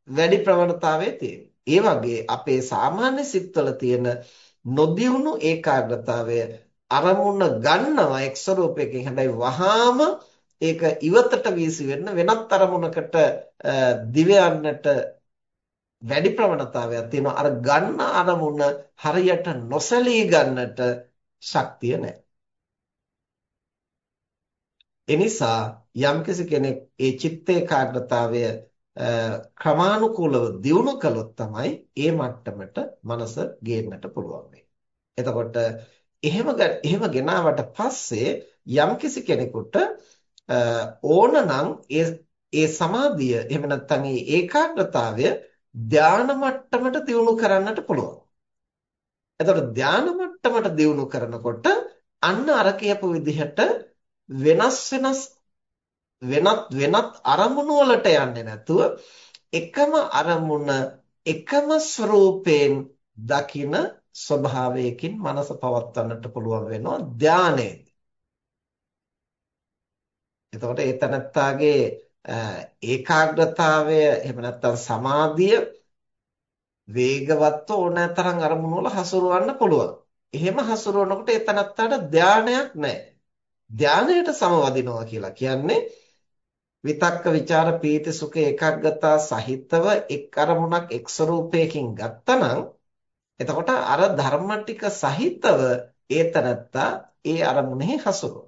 Speaker 1: වැඩි ප්‍රවණතාවයේ තියෙන්නේ. ඒ වගේ අපේ සාමාන්‍ය සිත්වල තියෙන නොදියුණු ඒකාග්‍රතාවය අරමුණ ගන්නවා එක් ස්වરૂපයකින් හැබැයි වහාම ඒක ඉවතට වීසි වෙන්න වෙනත් අරමුණකට දිව යන්නට වැඩි ප්‍රවණතාවයක් තියෙනවා අර ගන්න අරමුණ හරියට නොසලී ගන්නට ශක්තිය නැහැ. එනිසා යම්කිසි කෙනෙක් ඒ චිත්ත ඒකාග්‍රතාවය ක්‍රමානුකූලව දියුණු කළොත් තමයි ඒ මට්ටමට මනස ගේන්නට පුළුවන් එතකොට එහෙම එහෙම ගෙනාවට පස්සේ යම්කිසි කෙනෙකුට ඕනනම් ඒ ඒ සමාධිය එහෙම නැත්නම් ඒ ඒකාග්‍රතාවය ධාන මට්ටමට දියුණු කරන්නට පුළුවන්. එතකොට ධාන මට්ටමට දියුණු කරනකොට අන්න අර කියපු විදිහට වෙනස් වෙනස් වෙනත් වෙනත් අරමුණු වලට යන්නේ නැතුව එකම අරමුණ එකම ස්වરૂපයෙන් දකින ස්වභාවයකින් මනස පවත්වන්නට පුළුවන් වෙනවා ධානයේ. එතකොට ඒ තනත්තාගේ ඒකාග්‍රතාවය එහෙම නැත්නම් සමාධිය වේගවත් ඕනෑ තරම් අරමුණු වල හසුරවන්න පුළුවන්. එහෙම හසුරවනකොට ඒ තනත්තාට ධානයක් නැහැ. ධානයට සමවදිනවා කියලා කියන්නේ විතක්ක ਵਿਚාර පීති සුඛ ඒකාග්‍රතා සහිතව එක් අරමුණක් එක් ස්වરૂපයකින් ගත්තනම් එතකොට අර ධර්ම ටික සහිතව ඒතනත්තා ඒ අරමුණෙහි හසුරුවන.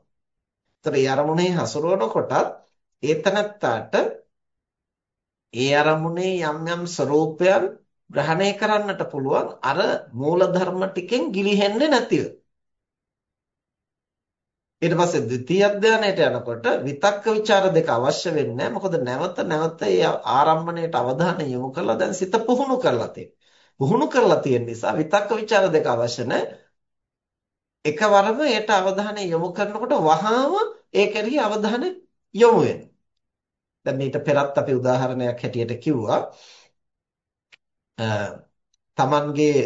Speaker 1: ඒතර ඒ අරමුණෙහි හසුරුවනකොටත් ඒ තනත්තාට ඒ අරමුණේ යම් යම් ස්වરૂපයන් ග්‍රහණය කරන්නට පුළුවන් අර මූල ධර්ම ටිකෙන් ගිලිහෙන්නේ නැතිව. ඊට පස්සේ ද්විතීයි අධ්‍යයනයට යනකොට විතක්ක ਵਿਚාර දෙක අවශ්‍ය වෙන්නේ මොකද නැවත නැවත ඒ ආරම්භණයට අවධානය යොමු කරලා දැන් සිත පුහුණු කරලා පුහුණු කරලා තියෙන නිසා විතක්ක ਵਿਚාර දෙක අවශ්‍ය එකවරම ඒට අවධානය යොමු කරනකොට වහාම ඒ කෙරෙහි අවධානය යොමු වෙනවා. දැන් මේක පෙරත් අපි උදාහරණයක් හැටියට කිව්වා. තමන්ගේ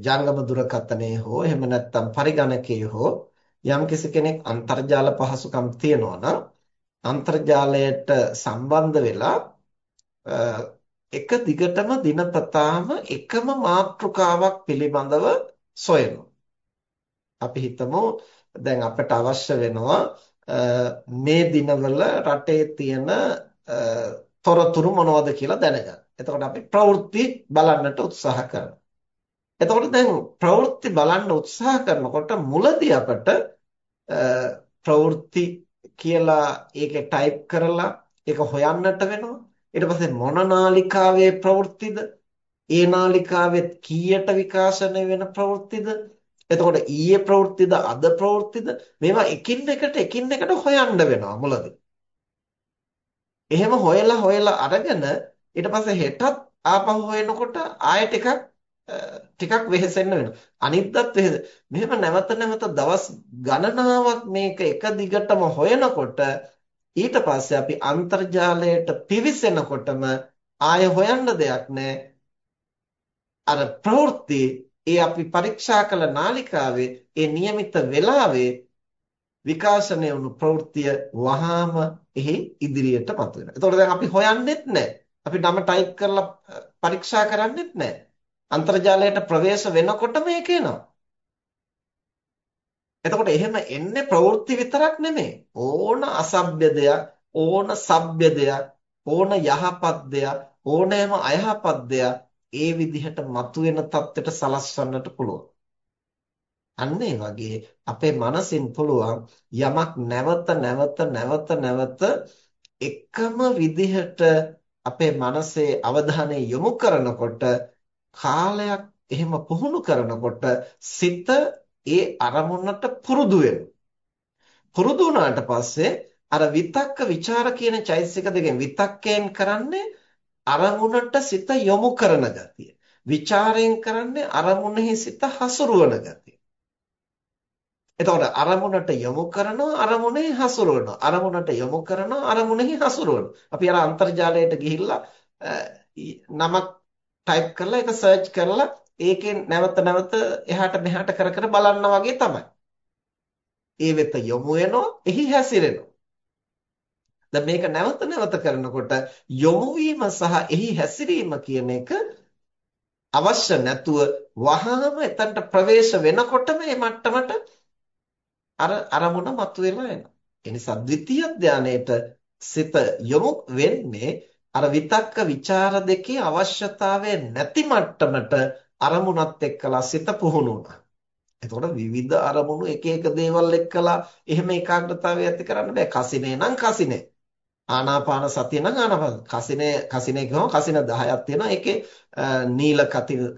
Speaker 1: ජංගම දුරකථනයේ හෝ එහෙම නැත්නම් පරිගණකයේ හෝ යම්කිසි කෙනෙක් අන්තර්ජාල පහසුකම් තියනවා නම් අන්තර්ජාලයට සම්බන්ධ වෙලා එක දිගටම දිනපතාම එකම මාතෘකාවක් පිළිබඳව සොයනවා. අපි හිතමු දැන් අපට අවශ්‍ය වෙනවා මේ දිනවල රටේ තියෙන තොරතුරු මොනවද කියලා දැනගන්න. එතකොට අපි ප්‍රවෘත්ති බලන්නට උත්සාහ කරනවා. එතකොට දැන් ප්‍රවෘත්ති බලන්න උත්සාහ කරනකොට මුලදී අපට ප්‍රවෘත්ති කියලා ඒකේ ටයිප් කරලා ඒක හොයන්නට වෙනවා. ඊට පස්සේ මොන නාලිකාවේ ප්‍රවෘත්තිද? ඒ නාලිකාවෙත් කීයට විකාශනය වෙන ප්‍රවෘත්තිද? එතකොට ඊයේ ප්‍රවෘත්තිද අද ප්‍රවෘත්තිද මේවා එකින් එකට එකින් එකට හොයන්න වෙනවා මුලදී. එහෙම හොයලා හොයලා අරගෙන ඊට පස්සේ හෙටත් ආපහු හොයනකොට ආයෙ ටිකක් ටිකක් වෙහෙසෙන්න වෙනවා. අනිද්දත් වෙහෙස. මෙහෙම නැවත නැවත දවස් ගණනාවක් මේක එක දිගටම හොයනකොට ඊට පස්සේ අපි අන්තර්ජාලයට පිවිසෙනකොටම ආයෙ හොයන්න දෙයක් නැහැ. අර ප්‍රවෘත්ති ඒ අපි පරීක්ෂා කළ නාලිකාවේ ඒ નિયમિત වෙලාවේ විකාශනය වුණු ප්‍රවෘත්තිය වහාම එහි ඉදිරියට පත් වෙනවා. ඒතකොට දැන් අපි හොයන්නෙත් නැහැ. අපි නම ටයිප් කරලා පරීක්ෂා කරන්නෙත් නැහැ. අන්තර්ජාලයට ප්‍රවේශ වෙනකොට මේක එනවා. එතකොට එහෙම එන්නේ ප්‍රවෘත්ති විතරක් නෙමෙයි. ඕන අසભ્ય දෙයක්, ඕන සભ્ય දෙයක්, ඕන යහපත් දෙයක්, ඕනෑම අයහපත් දෙයක් ඒ විදිහට මතුවෙන தත්ත්වයට සලස්වන්නට පුළුවන්. අන්න ඒ වගේ අපේ මනසින් පුළුවන් යමක් නැවත නැවත නැවත නැවත එකම විදිහට අපේ මනසේ අවධානය යොමු කරනකොට කාලයක් එහෙම පුහුණු කරනකොට සිත ඒ අරමුණට පුරුදු වෙනවා. පුරුදු වුණාට පස්සේ අර විතක්ක ਵਿਚාර කියන චෛතසික දෙකෙන් විතක්කයෙන් කරන්නේ අරමුණට සිත යොමු කරන ගතිය. ਵਿਚාරයෙන් කරන්නේ අරමුණෙහි සිත හසුරුවන ගතිය. එතකොට අරමුණට යොමු කරනවා අරමුණෙහි හසුරුවනවා. අරමුණට යොමු කරනවා අරමුණෙහි හසුරුවනවා. අපි අර අන්තර්ජාලයට ගිහිල්ලා නමක් ටයිප් කරලා ඒක සර්ච් කරලා ඒකෙන් නැවත නැවත එහාට මෙහාට කර කර බලන්න වගේ තමයි. ඒ වෙත යොමු වෙනවා, එහි හැසිරෙනවා. දැන් මේක නැවත නැවත කරනකොට යොමු සහ එහි හැසිරීම කියන එක අවශ්‍ය නැතුව වහාම එතනට ප්‍රවේශ වෙනකොටම මේ මට්ටමට අර අරමුණ මතුවෙලා එනවා. ඒ නිසා ද්විතීය ධානයේට සිත යොමු වෙන්නේ අර විතක්ක ਵਿਚාර දෙකේ අවශ්‍යතාවය නැති මට්ටමට අරමුණත් එක්කලා සිත පුහුණු වුණා. එතකොට විවිධ අරමුණු එක එක දේවල් එක්කලා එහෙම ඒකාග්‍රතාවය ඇති කරන්න බෑ. කසිනේ නම් කසිනේ. ආනාපාන සතිය නම් ආනාපාන කසිනේ කසිනේ ගම කසින 10ක් තියෙනවා. ඒකේ නීල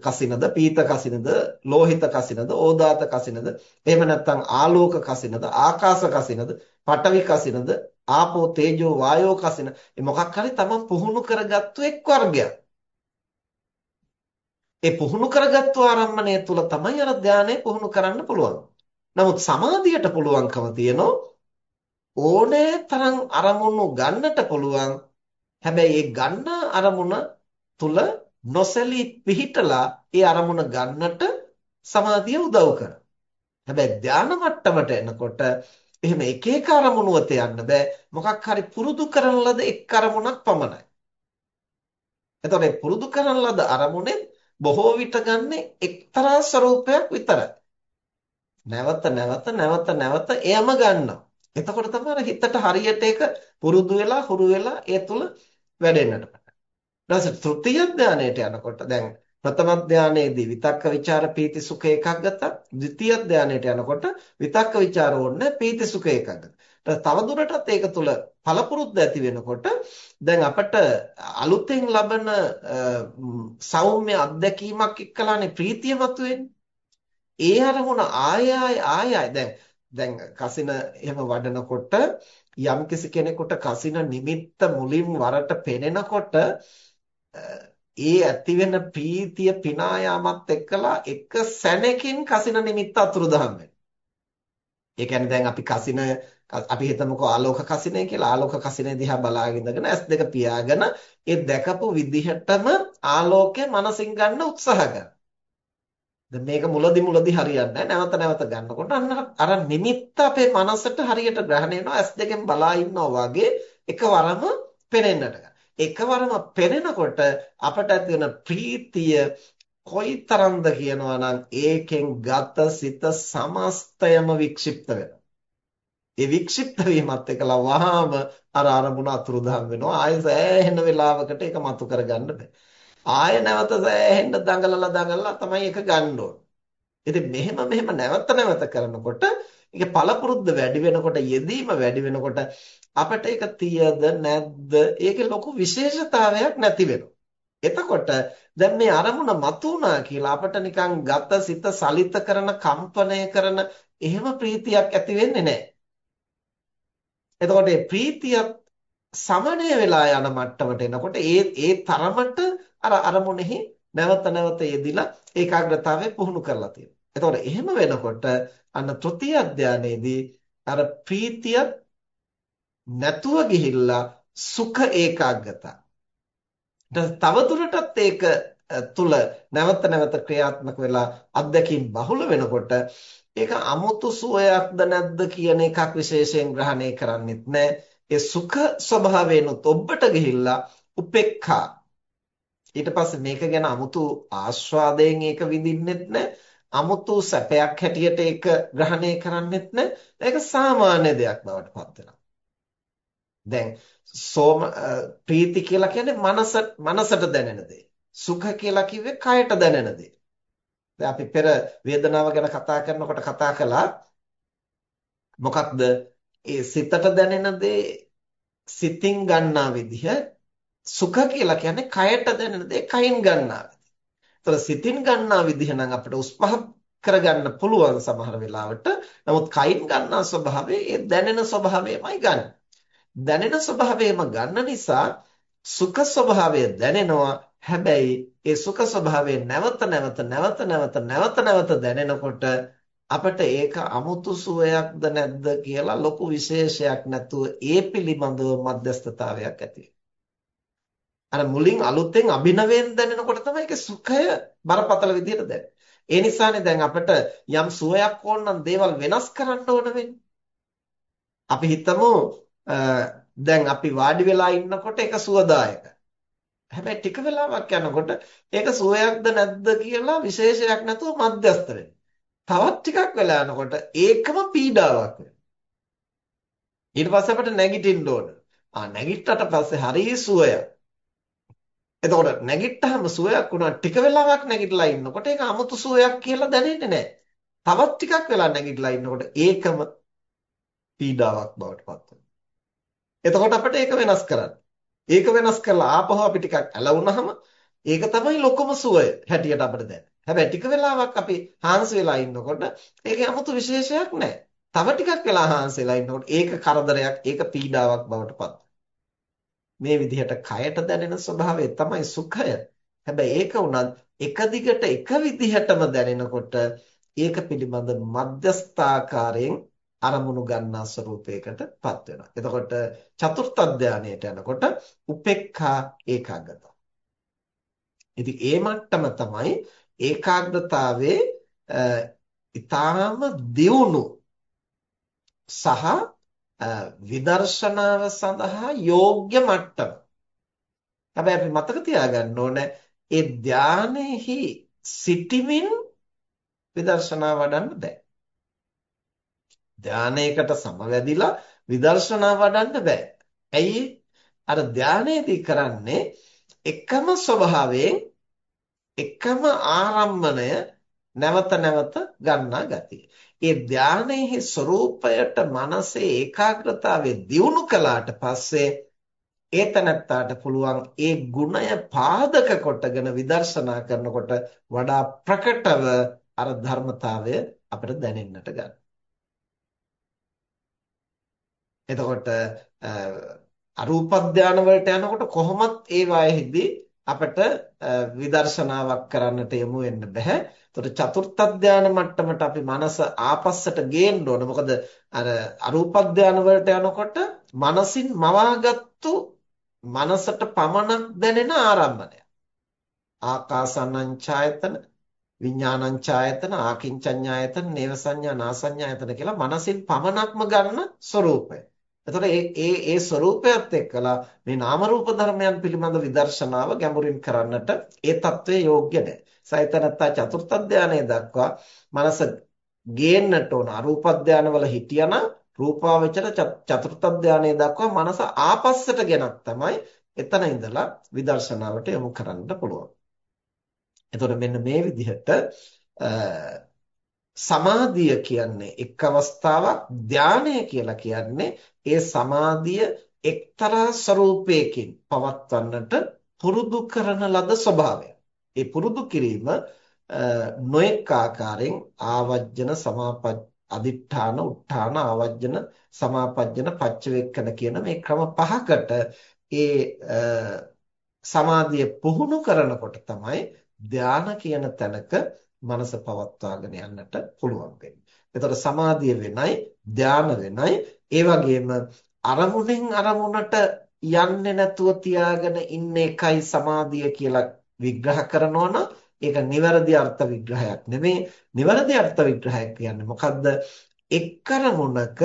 Speaker 1: කසිනද, පීත කසිනද, ලෝහිත කසිනද, ඕදාත කසිනද, එහෙම නැත්නම් ආලෝක කසිනද, ආකාශ කසිනද, පඨවි කසිනද, ආපෝ තේජෝ වායෝ කසින. මොකක් හරි තමන් පුහුණු කරගත්තු එක් වර්ගයක්. ඒ පුහුණු කරගත්තු ආරම්මණය තුල තමයි අර ධානය පුහුණු කරන්න පුළුවන්. නමුත් සමාධියට පුළුවන්කම තියෙනවා ඕනෑ තරම් අරමුණු ගන්නට පුළුවන්. හැබැයි ඒ ගන්න අරමුණ තුල නොසැලී පිහිටලා ඒ අරමුණ ගන්නට සමාධිය උදව් කරනවා. හැබැයි ධාන මට්ටමට එනකොට එහෙම එක එක අරමුණු වත යන්න බෑ. මොකක් හරි පුරුදු කරන ලද එක් අරමුණක් පමණයි. එතකොට පුරුදු කරන ලද අරමුණෙන් බොහෝ විට ගන්නෙ එක්තරා ස්වરૂපයක් විතරයි. නැවත නැවත නැවත නැවත එයම ගන්නවා. එතකොට තමයි හිතට හරියට ඒක පුරුදු වෙලා හුරු වෙලා ඒ තුල වැඩෙන්නට පටන් ගන්නවා. ඊට තෘතිය ධානයට යනකොට දැන් ප්‍රථම ධානයේදී විතක්ක ਵਿਚාර පීති සුඛ එකක් ගත්තා. ද්විතිය ධානයට යනකොට විතක්ක ਵਿਚාර ඕන්න පීති සුඛ එකක් ගත්තා. තව දුරටත් ඒක තුල පළපුරුද්ද ඇති වෙනකොට දැන් අපට අලුතෙන් ලබන සෞම්‍ය අත්දැකීමක් එක්කලානේ ප්‍රීතිය මතුවෙන්නේ. ඒ අරමුණ ආය ආය ආය දැන් දැන් කසින එහෙම වඩනකොට යම්කිසි කෙනෙකුට කසින නිමිත්ත මුලින් වරට පෙනෙනකොට ඒ ඇති වෙන ප්‍රීතිය පිනා යාමත් එක්කලා එක සැනකින් කසින නිමිත්ත අතුරුදහන් වෙනවා. ඒ කියන්නේ දැන් අපි කසින අපි හිතමුකෝ ආලෝක කසිනේ කියලා ආලෝක කසිනේ දිහා බලාගෙන ඉඳගෙන S2 පියාගෙන ඒ දැකපු විදිහටම ආලෝකය මනසින් ගන්න උත්සාහ කරනවා. දැන් මේක මුලදි මුලදි හරියන්නේ නැවත නැවත ගන්නකොට අන්න අර නිමිත්ත අපේ මනසට හරියට ග්‍රහණය වෙනවා S2කින් බලා ඉන්නවා වගේ එකවරම පෙනෙන්නට එකවරම පෙනෙනකොට අපට ඇති වෙන ප්‍රීතිය කොයිතරම්ද කියනවා නම් ඒකෙන් ගත සිත සමස්තයම වික්ෂිප්ත වෙනවා. ඒ වික්ෂිප්ත වීමත් එක්කලා වහාම අර අරමුණ අතුරුදහන් වෙනවා. ආයෙ සෑහෙන වෙලාවකට ඒක මතු කරගන්න බෑ. ආයෙ නැවත සෑහෙන්න දඟලලා දඟලලා තමයි ඒක ගන්න ඕන. ඉතින් මෙහෙම මෙහෙම නැවත නැවත කරනකොට ඒකේ පළපුරුද්ද වැඩි වෙනකොට යෙදීම වැඩි වෙනකොට අපිට ඒක තියද නැද්ද ඒකේ ලොකු විශේෂතාවයක් නැති වෙනවා. එතකොට දැන් මේ අරමුණ මතුණා කියලා අපිට නිකන් ගත සිත සලිත කරන කම්පණය කරන එහෙම ප්‍රීතියක් ඇති වෙන්නේ නැහැ. එතකොට මේ ප්‍රීතිය සමනය වෙලා යන මට්ටමට එනකොට ඒ ඒ තරමට අර අරමුණෙහි නැවත නැවත යෙදිලා ඒකාග්‍රතාවය පුහුණු කරලා තියෙනවා. එතකොට එහෙම වෙනකොට අන්න තෘතිය අධ්‍යානයේදී අර ප්‍රීතිය නැතුව ගිහිල්ලා සුඛ ඒකාග්‍රතාව. තව දුරටත් ඒක තුල නැවත නැවත ක්‍රියාත්මක වෙලා අත්දැකීම් බහුල වෙනකොට ඒක 아무තු සුවයක්ද නැද්ද කියන එකක් විශේෂයෙන් ග්‍රහණය කරන්නෙත් නැහැ. ඒ සුඛ ස්වභාවයෙන්ුත් ඔබට ගිහිල්ලා උපේක්ඛා ඊට පස්සේ මේක ගැන 아무තු ආස්වාදයෙන් ඒක විඳින්නෙත් නැහැ. 아무තු සැපයක් හැටියට ඒක ග්‍රහණය කරන්නෙත් නැහැ. ඒක සාමාන්‍ය දෙයක් බවට පත් වෙනවා. දැන් සෝම ප්‍රීති කියලා කියන්නේ මනස මනසට දැනෙන දේ. සුඛ කියලා කිව්වේ කයට දැනෙන දේ. දැන් අපි පෙර වේදනාව ගැන කතා කරනකොට කතා කළා මොකක්ද ඒ සිතට දැනෙන දේ සිතින් ගන්නා විදිහ සුඛ කියලා කියන්නේ කයට දැනෙන දේ කයින් ගන්නා විදිහ. ඒතර සිතින් ගන්නා විදිහ නම් අපිට උස්පහ කරගන්න පුළුවන් සමහර වෙලාවට. නමුත් කයින් ගන්නා ස්වභාවය ඒ දැනෙන ස්වභාවයමයි ගන්න. දැනෙන ස්වභාවයම ගන්න නිසා සුඛ ස්වභාවය දැනෙනවා. හැබැයි ඒ සුඛ ස්වභාවය නැවත නැවත නැවත නැවත නැවත නැවත දැනෙනකොට අපිට ඒක 아무තු සුවයක්ද නැද්ද කියලා ලොකු විශේෂයක් නැතුව ඒ පිළිබඳව මධ්‍යස්ථතාවයක් ඇති අර මුලින් අලුතෙන් අභිනවයෙන් දැනෙනකොට තමයි ඒක සුඛය බරපතල විදිහට දැනෙන්නේ. ඒ නිසානේ දැන් අපිට යම් සුවයක් ඕන නම් දේවල් වෙනස් කරන්න ඕන වෙන්නේ. අපි හිතමු දැන් අපි වාඩි වෙලා ඉන්නකොට ඒක සුවදායකයි. හැබැයි ටික වෙලාවක් යනකොට ඒක සුවයක්ද නැද්ද කියලා විශේෂයක් නැතුව මධ්‍යස්ත වෙනවා. තවත් ටිකක් වෙලා යනකොට ඒකම පීඩාවක් වෙනවා. ඊට පස්සේ අපිට නැගිටින්න ඕන. ආ නැගිට්ටට පස්සේ හරි සුවයක්. එතකොට නැගිට්ටහම සුවයක් වුණා ටික වෙලාවක් නැගිටලා ඉන්නකොට ඒක 아무තු සුවයක් කියලා දැනෙන්නේ නැහැ. තවත් ටිකක් වෙලා නැගිටලා ඉන්නකොට ඒකම පීඩාවක් බවට පත් එතකොට අපිට ඒක වෙනස් කරන්න. ඒක වෙනස් කරලා ආපහු අපි ටිකක් ඇලවුනහම ඒක තමයි ලොකම සුවය හැටියට අපිට දැනෙන්නේ. හැබැයි ටික වෙලාවක් අපි හාන්ස් වෙලා ඉන්නකොට ඒකේ 아무තු විශේෂයක් නැහැ. තව ටිකක් වෙලා හාන්ස් වෙලා ඉන්නකොට ඒක කරදරයක්, ඒක පීඩාවක් බවට පත් මේ විදිහට කයට දැනෙන ස්වභාවය තමයි සුඛය. හැබැයි ඒක උනත් එක දිගට එක විදිහටම දැනෙනකොට ඒක පිළිබඳ මධ්‍යස්ථාකාරයෙන් අරමුණු ගන්නා ස්වરૂපයකටපත් වෙනවා. එතකොට චතුර්ථ ධානයට යනකොට උපේක්ඛා ඒකාග්‍රතාව. ඉතින් ඒ මට්ටම තමයි ඒකාග්‍රතාවේ ඊටාම දියුණු සහ විදර්ශනාව සඳහා යෝග්‍ය මට්ටම. හැබැයි අපි මතක තියාගන්න ඕනේ ඒ ධානයේහි සිටිමින් විදර්ශනා වඩන්න බෑ. ධානයකට සමවැදිලා විදර්ශනා වඩන්න බෑ. ඇයි අර ධානයේදී කරන්නේ එකම ස්වභාවයෙන් එකම ආරම්මණය නැවත නැවත ගන්නා ගතිය. ඒ ධානයේ ස්වરૂපයට මනසේ ඒකාග්‍රතාවය දියුණු කළාට පස්සේ ඒ තනත්තාට පුළුවන් ඒ ගුණය පාදක කොටගෙන විදර්ශනා කරනකොට වඩා ප්‍රකටව අර ධර්මතාවය අපිට දැනෙන්නට ගන්නවා. එතකොට අරූප ධාන වලට යනකොට කොහොමත් ඒ වායෙහිදී අපිට විදර්ශනාවක් කරන්නට යමු වෙන්න බෑ. එතකොට චතුර්ථ ධාන මට්ටමට අපි මනස ආපස්සට ගේන්න ඕන. මොකද අර අරූප ධාන වලට යනකොට මනසින් මවාගත්තු මනසට පමණක් දැනෙන ආරම්භණය. ආකාසානංචායතන විඥානංචායතන ආකින්චඤ්ඤායතන නේව සංඥා නාසඤ්ඤායතන කියලා මනසින් පමණක්ම ගන්න ස්වરૂපය. එතකොට ඒ ඒ ඒ ස්වરૂපයත් එක්කලා මේ නාම රූප ධර්මයන් පිළිබඳ විදර්ශනාව ගැඹුරින් කරන්නට ඒ తත්වයේ යෝග්‍ය නැහැ. සයිතනත්තා චතුර්ථ ධානයේ දක්වා මනස ගේන්නට ඕන අරූප ධානවල හිටියනම් රූපාවචර චතුර්ථ ධානයේ දක්වා මනස ආපස්සට ගෙනත් තමයි එතන ඉඳලා විදර්ශනාවට යොමු කරන්න පුළුවන්. එතකොට මෙන්න මේ විදිහට සමාධිය කියන්නේ එක් අවස්ථාවක් ධානය කියලා කියන්නේ ඒ සමාධිය එක්තරා ස්වરૂපයකින් පවත්වන්නට පුරුදු කරන ලද ස්වභාවය. ඒ පුරුදු කිරීම නොඑක ආකාරයෙන් ආවජ්ජන සමාපජ් අදිඨාන උත්ථාන ආවජ්ජන සමාපජ්ජන පච්චවේක්කන කියන මේ ක්‍රම පහකට ඒ සමාධිය පුහුණු කරනකොට තමයි ධාන කියන තැනක මනස පවත්වාගෙන යන්නට පුළුවන් වෙන්නේ. එතකොට සමාධිය වෙනයි ධාන වෙනයි ඒ වගේම අරමුණෙන් අරමුණට යන්නේ නැතුව තියාගෙන ඉන්න එකයි සමාධිය කියලා විග්‍රහ කරනවා නම් ඒක නිවැරදි අර්ථ විග්‍රහයක් නෙමෙයි. නිවැරදි අර්ථ විග්‍රහයක් කියන්නේ මොකද්ද? එක්කරමුණක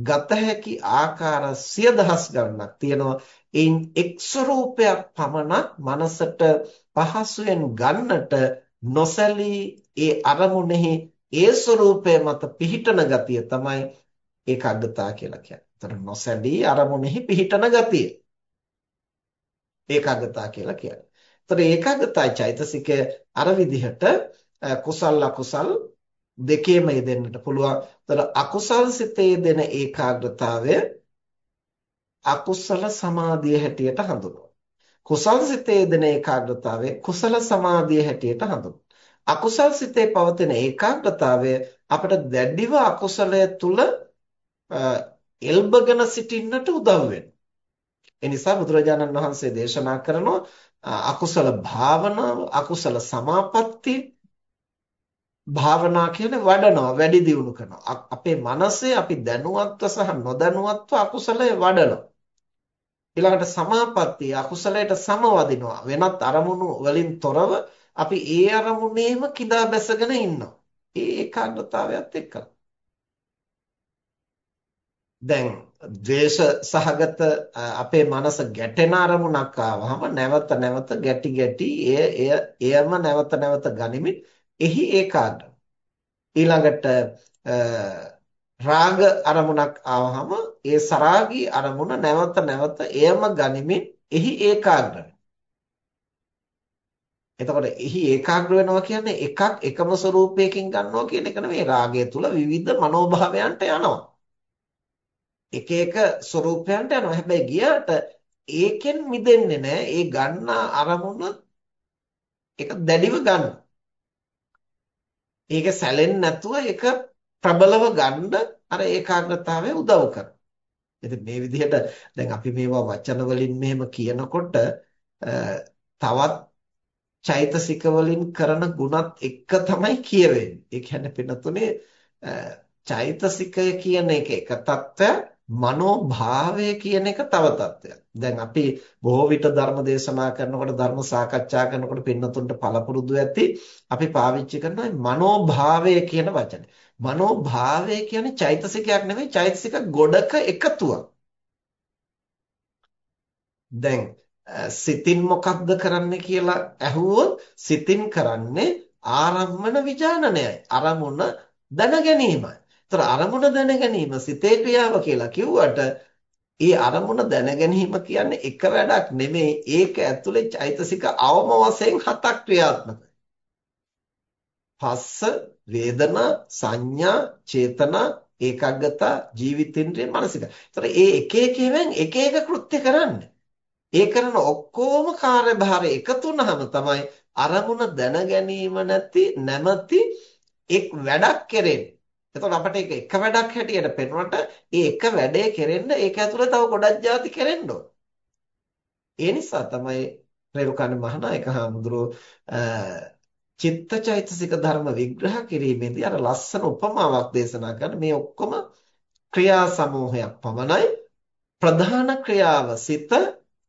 Speaker 1: ගත හැකි ආකාර සිය දහස් ගණනක් තියෙනවා. එයින් එක් ස්වરૂපයක් පමණක් මනසට පහසුවෙන් ගන්නට නොසැලී ඒ අරමුණෙහි ඒ ස්වરૂපය මත පිහිටන ගතිය තමයි ඒකාග්‍රතාව කියලා කියන්නේ. ඒතර නොසැලී අරමුණෙහි පිහිටන ගතිය. ඒකාග්‍රතාව කියලා කියන්නේ. ඒතර ඒකාග්‍රතාවයි චෛතසිකය අර විදිහට කුසල් අකුසල් දෙකේම යෙදෙන්නට පුළුවන්. ඒතර අකුසල් සිතේ දෙන ඒකාග්‍රතාවය අකුසල සමාධිය හැටියට හඳුන්වනවා. කුසල් සිතේ දෙන ඒකාග්‍රතාවය කුසල සමාධිය හැටියට හඳුන්වනවා. අකුසල් සිතේ පවතින ඒකාග්‍රතාවය අපට දැඩිව අකුසලය තුල එල්බගෙන සිටින්නට උදව් වෙනවා. ඒ නිසා බුදුරජාණන් වහන්සේ දේශනා කරනවා අකුසල භාවනාව, අකුසල සමාපatti භාවනා කියන වඩනවා, වැඩි දියුණු කරනවා. අපේ මනසේ අපි දැනුවත්ව සහ නොදැනුවත්ව අකුසලය වඩනවා. ඊළඟට සමාපatti අකුසලයට සමවදිනවා. වෙනත් අරමුණු වලින් තොරව අපි ඒ අරමුණේම කිඳා බැසගෙන ඉන්නවා. ඒ ඒකාග්‍රතාවයත් එක්කලා. දැන් ද්වේෂ සහගත අපේ මනස ගැටෙන අරමුණක් ආවහම නැවත නැවත ගැටි ගැටි එය එය එයම නැවත නැවත ගනිමින් එහි ඒකාග්‍ර ඊළඟට රාග අරමුණක් ආවහම ඒ සරාගී අරමුණ නැවත නැවත එයම ගනිමින් එහි ඒකාග්‍ර එතකොට එහි ඒකාග්‍ර වෙනවා කියන්නේ එකක් එකම ස්වરૂපයකින් ගන්නවා කියන එක නෙවෙයි රාගය තුල විවිධ මනෝභාවයන්ට යනවා. එක එක ස්වરૂපයන්ට යනවා. හැබැයි ගියාට ඒකෙන් මිදෙන්නේ නැහැ. ඒ ගන්නා අරමුණ ඒක දැඩිව ගන්න. ඒක සැලෙන්නේ නැතුව ඒක ප්‍රබලව ගන්න අර ඒකාග්‍රතාවය උදව් කරනවා. ඉතින් මේ විදිහට දැන් අපි මේවා වචන වලින් මෙහෙම කියනකොට තවත් චෛතසික වලින් කරන ගුණත් එක්ක තමයි කියවෙන්නේ. ඒ කියන්නේ පින්නතුනේ චෛතසිකය කියන එක එක තත්ත්වයක් මනෝභාවය කියන එක තව තත්ත්වයක්. දැන් අපි බොහෝ විට ධර්ම දේශනා කරනකොට ධර්ම සාකච්ඡා කරනකොට පින්නතුන්ට පළපුරුදු ඇති අපි පාවිච්චි කරන මනෝභාවය කියන වචනේ. මනෝභාවය කියන්නේ චෛතසිකයක් නෙමෙයි චෛතසික ගොඩක එකතුවක්. දැන් සිතින් මොකක්ද කරන්නේ කියලා ඇහුවොත් සිතින් කරන්නේ ආරම්මන විඥානනයයි. අරමුණ දැන ගැනීමයි. ඒතර අරමුණ දැන ගැනීම සිතේ ක්‍රියාව කියලා කිව්වට ඒ අරමුණ දැන ගැනීම කියන්නේ එක වැඩක් නෙමෙයි. ඒක ඇතුලේ චෛතසික අවම වශයෙන් හතක් ක්‍රියාත්මකයි. පස්ස, වේදනා, සංඥා, චේතනා, ඒකග්ගතා, ජීවිතින්ද්‍රිය, මනසික. ඒතර ඒ එක එකෙන් එක එක කෘත්‍ය කරන්නේ. ඒ කරන ඔක්කොම කාර්යභාරය එකතු වුනහම තමයි අරමුණ දැන ගැනීම නැති නැමැති එක් වැඩක් කෙරෙන්නේ. එතකොට අපිට ඒක එක වැඩක් හැටියට පෙන්වන්නට ඒ එක වැඩේ කෙරෙන්න ඒක ඇතුළේ තව ගොඩක් ಜಾති කෙරෙන්න ඕන. ඒ නිසා තමයි රේරුකාණ මහානායක හඳුරෝ චිත්තචෛතසික ධර්ම විග්‍රහ කිරීමේදී අර ලස්සන උපමාවක් දේශනා කරන මේ ඔක්කොම ක්‍රියා සමූහයක් පමණයි ප්‍රධාන ක්‍රියාව සිත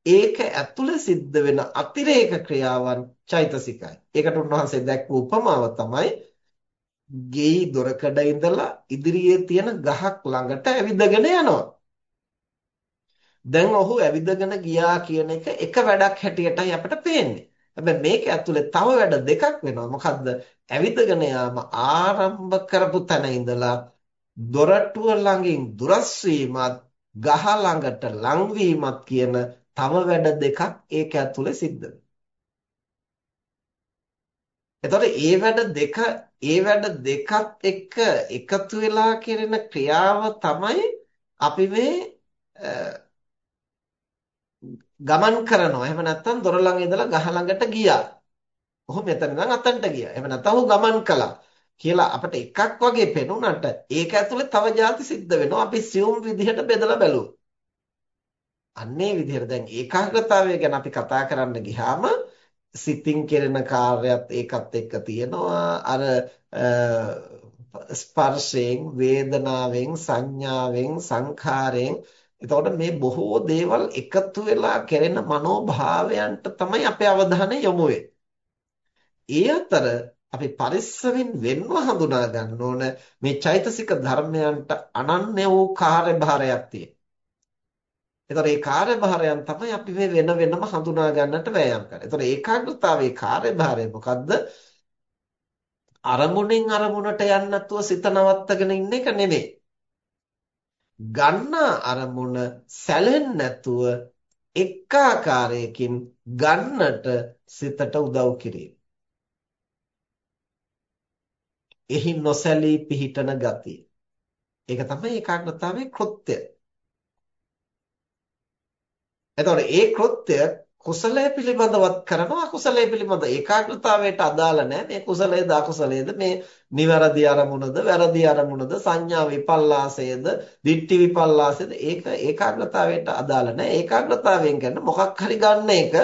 Speaker 1: ඒක ඇතුළේ සිද්ධ වෙන අතිරේක ක්‍රියාවන් චෛතසිකයි. ඒකට උන්වහන්සේ දැක්වූ උපමාව තමයි ගෙයි දොරකඩ ඉඳලා ඉදිරියේ තියෙන ගහක් ළඟට ඇවිදගෙන යනවා. දැන් ඔහු ඇවිදගෙන ගියා කියන එක එක වැඩක් හැටියටයි අපිට පේන්නේ. හැබැයි මේක ඇතුලේ තව වැඩ දෙකක් වෙනවා. මොකද්ද? ඇවිදගෙන යාම ආරම්භ කරපු තැන ඉඳලා දොරටුව ළඟින් දුරස් වීමත් ගහ ළඟට ලංවීමත් කියන තව වැඩ දෙකක් ඒක ඇතුලේ සිද්ධ එතකොට ඒ වැඩ දෙක ඒ වැඩ දෙකත් එක්ක එකතු වෙලා කෙරෙන ක්‍රියාව තමයි අපි මේ ගමන් කරනවා. එහෙම නැත්නම් දොර ළඟ ඉඳලා ගහ ළඟට ගියා. ඔහු මෙතන ඉඳන් අතන්ට ගියා. එහෙම නැත්නම් ඔහු ගමන් කළා. කියලා අපිට එකක් වගේ පෙනුනට ඒක ඇතුලේ තව જાති සිද්ධ වෙනවා. අපි සියුම් විදිහට බෙදලා බැලුවොත්. අන්නේ විදිහට දැන් ඒකාග්‍රතාවය ගැන අපි කතා කරන්න ගියාම සිතින් කෙරෙන කාර්යයත් ඒකත් එක්ක තියෙනවා අර ස්පර්ශයෙන් වේදනාවෙන් සංඥාවෙන් සංඛාරයෙන් එතකොට මේ බොහෝ දේවල් එකතු වෙලා කෙරෙන මනෝභාවයන්ට තමයි අපේ අවධානය යොමු ඒ අතර අපි පරිස්සමින් වෙන්ව හඳුනා ගන්න ඕන මේ චෛතසික ධර්මයන්ට අනන්‍ය වූ කාර්යභාරයක් තියෙනවා. එතකොට මේ කාර්යභාරයන් තමයි අපි මේ වෙන වෙනම හඳුනා ගන්නට වෑයම් කරන්නේ. එතකොට ඒකාග්‍රතාවයේ කාර්යභාරය මොකද්ද? අරමුණෙන් අරමුණට යන්න නැතුව සිත නවත්තගෙන ඉන්න එක නෙමෙයි. ගන්න අරමුණ සැලෙන්නේ නැතුව එකාකාරයකින් ගන්නට සිතට උදව් කිරීම. එහි නොසැලී පිහිටන ගතිය. ඒක තමයි ඒකාග්‍රතාවයේ කෘත්‍යය. එතකොට ඒ කෘත්‍ය කුසලය පිළිබඳවත් කරනවා අකුසලය පිළිබඳ ඒකාග්‍රතාවයට අදාළ නැහැ. මේ කුසලයේද අකුසලයේද මේ නිවැරදි අරමුණද වැරදි අරමුණද සංඥා විපල්ලාසයේද දිට්ඨි විපල්ලාසයේද ඒක ඒකාග්‍රතාවයට අදාළ නැහැ. ඒකාග්‍රතාවයෙන් කියන්නේ මොකක් හරි ගන්න එක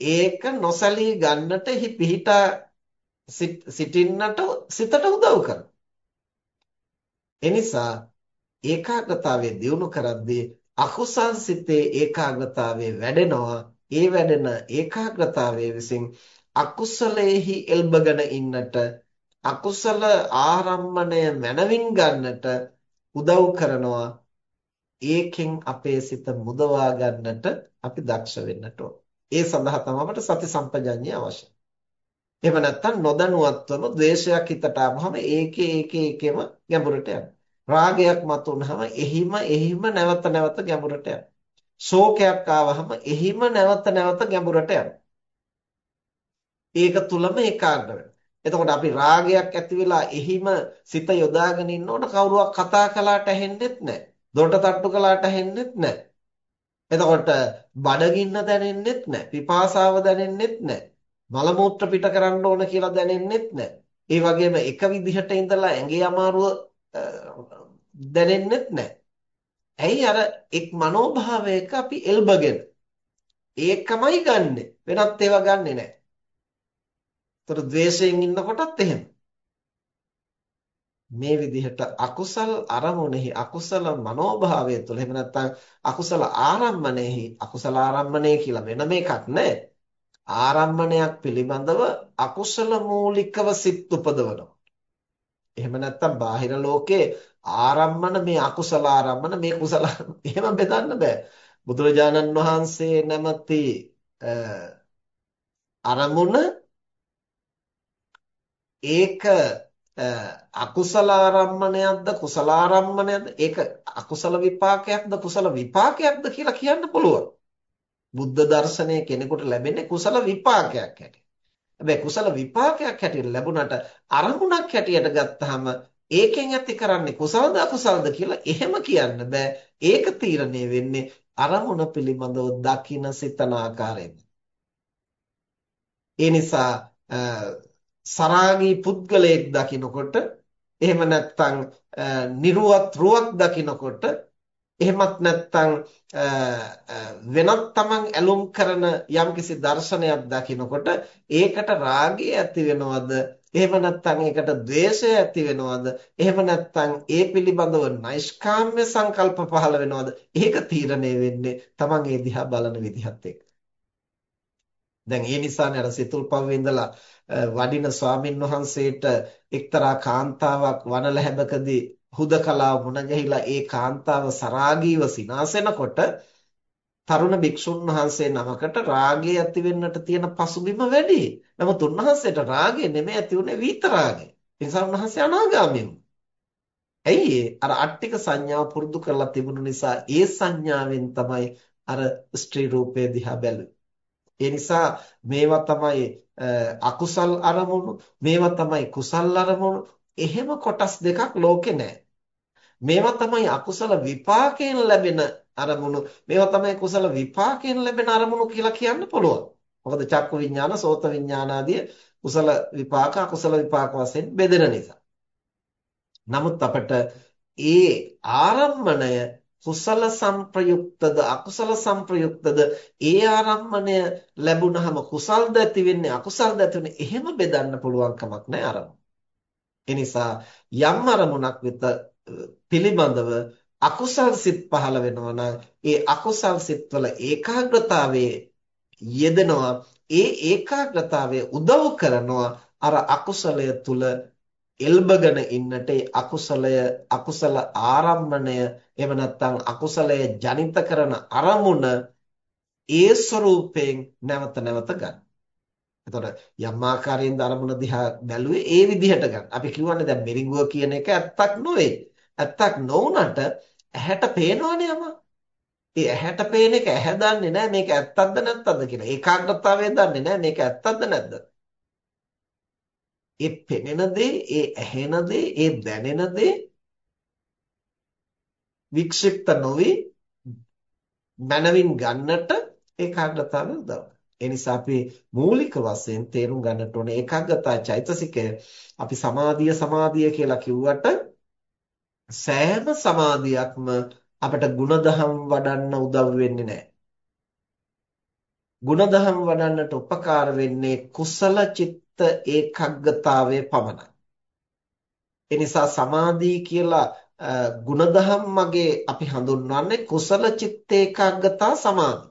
Speaker 1: ඒක නොසලී ගන්නට පිහිටා සිටින්නට සිතට උදව් කරනවා. එනිසා ඒකාග්‍රතාවය දියුණු කරද්දී අකුසල් සිතේ ඒකාග්‍රතාවය වැඩෙනවා ඒ වැඩෙන ඒකාග්‍රතාවය විසින් අකුසලයේහි එල්බගෙන ඉන්නට අකුසල ආරම්මණය මනවින් ගන්නට උදව් කරනවා ඒකෙන් අපේ සිත මුදවා ගන්නට අපි දක්ෂ වෙන්නට ඕන. ඒ සඳහා තමයි අපට සති සම්පජඤ්ඤය අවශ්‍යයි. එහෙම නැත්නම් නොදැනුවත්වම ද්වේෂයක් හිතට ආවම ඒකේ ඒකේ ඒකෙම ගැඹුරට යනවා. රාගයක් මතුනහම එහිම එහිම නැවත නැවත ගැඹුරට යනවා. ශෝකයක් ආවහම එහිම නැවත නැවත ගැඹුරට යනවා. ඒක තුලම ඒකාග්‍ර වෙනවා. එතකොට අපි රාගයක් ඇති වෙලා එහිම සිත යොදාගෙන ඉන්නකොට කවුරුවක් කතා කළාට ඇහෙන්නෙත් නැහැ. දොරට තට්ටු කළාට ඇහෙන්නෙත් නැහැ. එතකොට බඩගින්න දැනෙන්නෙත් නැහැ. පිපාසාව දැනෙන්නෙත් නැහැ. මල මූත්‍ර පිට කරන්න ඕන කියලා දැනෙන්නෙත් නැහැ. ඒ වගේම එක විදිහට ඉඳලා ඇඟේ අමාරුව දැනෙන්නෙත් නැහැ. ඇයි අර එක් මනෝභාවයක අපි එල්බගෙන ඒකමයි ගන්නෙ. වෙනත් ඒවා ගන්නෙ නැහැ. ඒතර ද්වේෂයෙන් ඉන්නකොටත් එහෙම. මේ විදිහට අකුසල් අරමුණෙහි අකුසල මනෝභාවය තුළ එහෙම නැත්නම් අකුසල ආරම්මණයෙහි අකුසල ආරම්මණය කියලා වෙනම එකක් නැහැ. ආරම්මණයක් පිළිබඳව අකුසල මූලිකව සිත් උපදවනවා. එහෙම නැත්නම් බාහිර ලෝකේ ආරම්මන මේ අකුසල ආරම්මන මේ කුසල එහෙම බෙදන්න බෑ. බුදුරජාණන් වහන්සේ නැමැති අරමුණ ඒක අකුසල ආරම්මණයක්ද කුසල ආරම්මණයක්ද ඒක අකුසල විපාකයක්ද කුසල විපාකයක්ද කියලා කියන්න පුළුවන්. බුද්ධ දර්ශනය කෙනෙකුට ලැබෙන්නේ කුසල විපාකයක් හැටියට. හැබැයි කුසල විපාකයක් හැටියට ලැබුණට අරමුණක් හැටියට ගත්තාම ඒකෙන් ඇති කරන්නේ කුසලද අකුසලද කියලා එහෙම කියන්න බෑ. ඒක තීරණය වෙන්නේ අරමුණ පිළිබඳව දකින සිතන ආකාරයෙන්. ඒ නිසා සරාගී පුද්ගලයෙක් දකිනකොට එහෙම නැත්නම් නිර්වත් රුවක් දකිනකොට එහෙමත් නැත්නම් වෙනත් තමන් ඇලුම් කරන යම්කිසි දර්ශනයක් දකිනකොට ඒකට රාගය ඇති වෙනවද? එහෙම නැත්නම් ඒකට ද්වේෂය ඇති වෙනවද? එහෙම නැත්නම් ඒ පිළිබඳව නෛෂ්කාම්‍ය සංකල්ප පහළ වෙනවද? ඒක තීරණය වෙන්නේ තමන් ඒ දිහා බලන විදිහත් එක්ක. දැන් ඒ නිසානේ අර සිතුල්පව්වේ ඉඳලා වඩින ස්වාමින් වහන්සේට එක්තරා කාන්තාවක් වනලැහැබකදී හුදකලාව මුණ ගැහිලා ඒ කාන්තාව සරාගීව සිනාසෙනකොට තරුණ භික්ෂුන් වහන්සේ නමකට රාගය ඇති වෙන්නට තියෙන පසුබිම වැඩි. නමුත් උන්වහන්සේට රාගය නෙමෙයි ඇති උනේ විතරාගය. ඒ නිසා උන්වහන්සේ අනාගාමී වුණා. ඇයි අර අට්ටික සංඥාව පුරුදු කරලා තිබුණු නිසා ඒ සංඥාවෙන් තමයි අර ස්ත්‍රී රූපය දිහා බැලුවේ. ඒ නිසා මේවා තමයි අකුසල් අරමුණු මේවා තමයි කුසල් අරමුණු එහෙම කොටස් දෙකක් ලෝකේ නැහැ. මේවා තමයි අකුසල විපාකයෙන් ලැබෙන අරමුණු. මේවා තමයි කුසල විපාකයෙන් ලැබෙන අරමුණු කියලා කියන්න පුළුවන්. මොකද චක්කු විඥාන, සෝත විඥාන ආදී කුසල විපාක, අකුසල විපාක වශයෙන් බෙදෙන නිසා. නමුත් අපට ඒ ආරම්මණය කුසල සංප්‍රයුක්තද අකුසල සංප්‍රයුක්තද ඒ ආරම්මණය ලැබුණහම කුසල්ද ඇති වෙන්නේ අකුසල්ද ඇති වෙන්නේ එහෙම බෙදන්න පුළුවන් කමක් නැහැ අරමුණ. ඒ නිසා යම් අරමුණක් වෙත පිළිබඳව අකුසල් සිත් පහළ වෙනවා නම් ඒ අකුසල් සිත්වල ඒකාග්‍රතාවයේ යෙදෙනවා ඒ ඒකාග්‍රතාවය උදව් කරනවා අර අකුසලය තුල එල්බගෙන ඉන්නට අකුසලය අකුසල ආරම්මණය එහෙම නැත්නම් අකුසලය ජනිත කරන අරමුණ ඒ ස්වરૂපයෙන් නැවත නැවත ගන්න. එතකොට යම් ආකාරයෙන් අරමුණ දිහා බැලුවේ ඒ විදිහට ගන්න. අපි කියවනේ දැන් මිරිඟුව කියන එක ඇත්තක් නොවේ. ඇත්තක් නොවුනට ඇහැට පේනවනේ යම. ඒ ඇහැට පේන එක ඇහැ දන්නේ නැහැ මේක ඇත්තක්ද නැත්තක්ද කියලා. ඒකාග්‍රතාවය දන්නේ නැහැ මේක ඇත්තක්ද නැද්ද. ඒ පෙනෙන දේ, ඒ ඇහෙන දේ, ඒ දැනෙන දේ වික්ෂිප්ත නොවි මනවින් ගන්නට ඒකාග්‍රතාවය උදව් ඒ නිසා අපි මූලික වශයෙන් තේරුම් ගන්නට ඕනේ ඒකාග්‍රතා චෛතසිකය අපි සමාධිය සමාධිය කියලා කිව්වට සෑම සමාධියක්ම අපට ಗುಣධම් වඩන්න උදව් වෙන්නේ නැහැ. ಗುಣධම් වඩන්නට උපකාර වෙන්නේ කුසල චිත්ත ඒකග්ගතාවය පමණයි. ඒ නිසා සමාධිය කියලා ಗುಣධම් මගේ අපි හඳුන්වන්නේ කුසල චිත්ත ඒකග්ගතා සමාධි.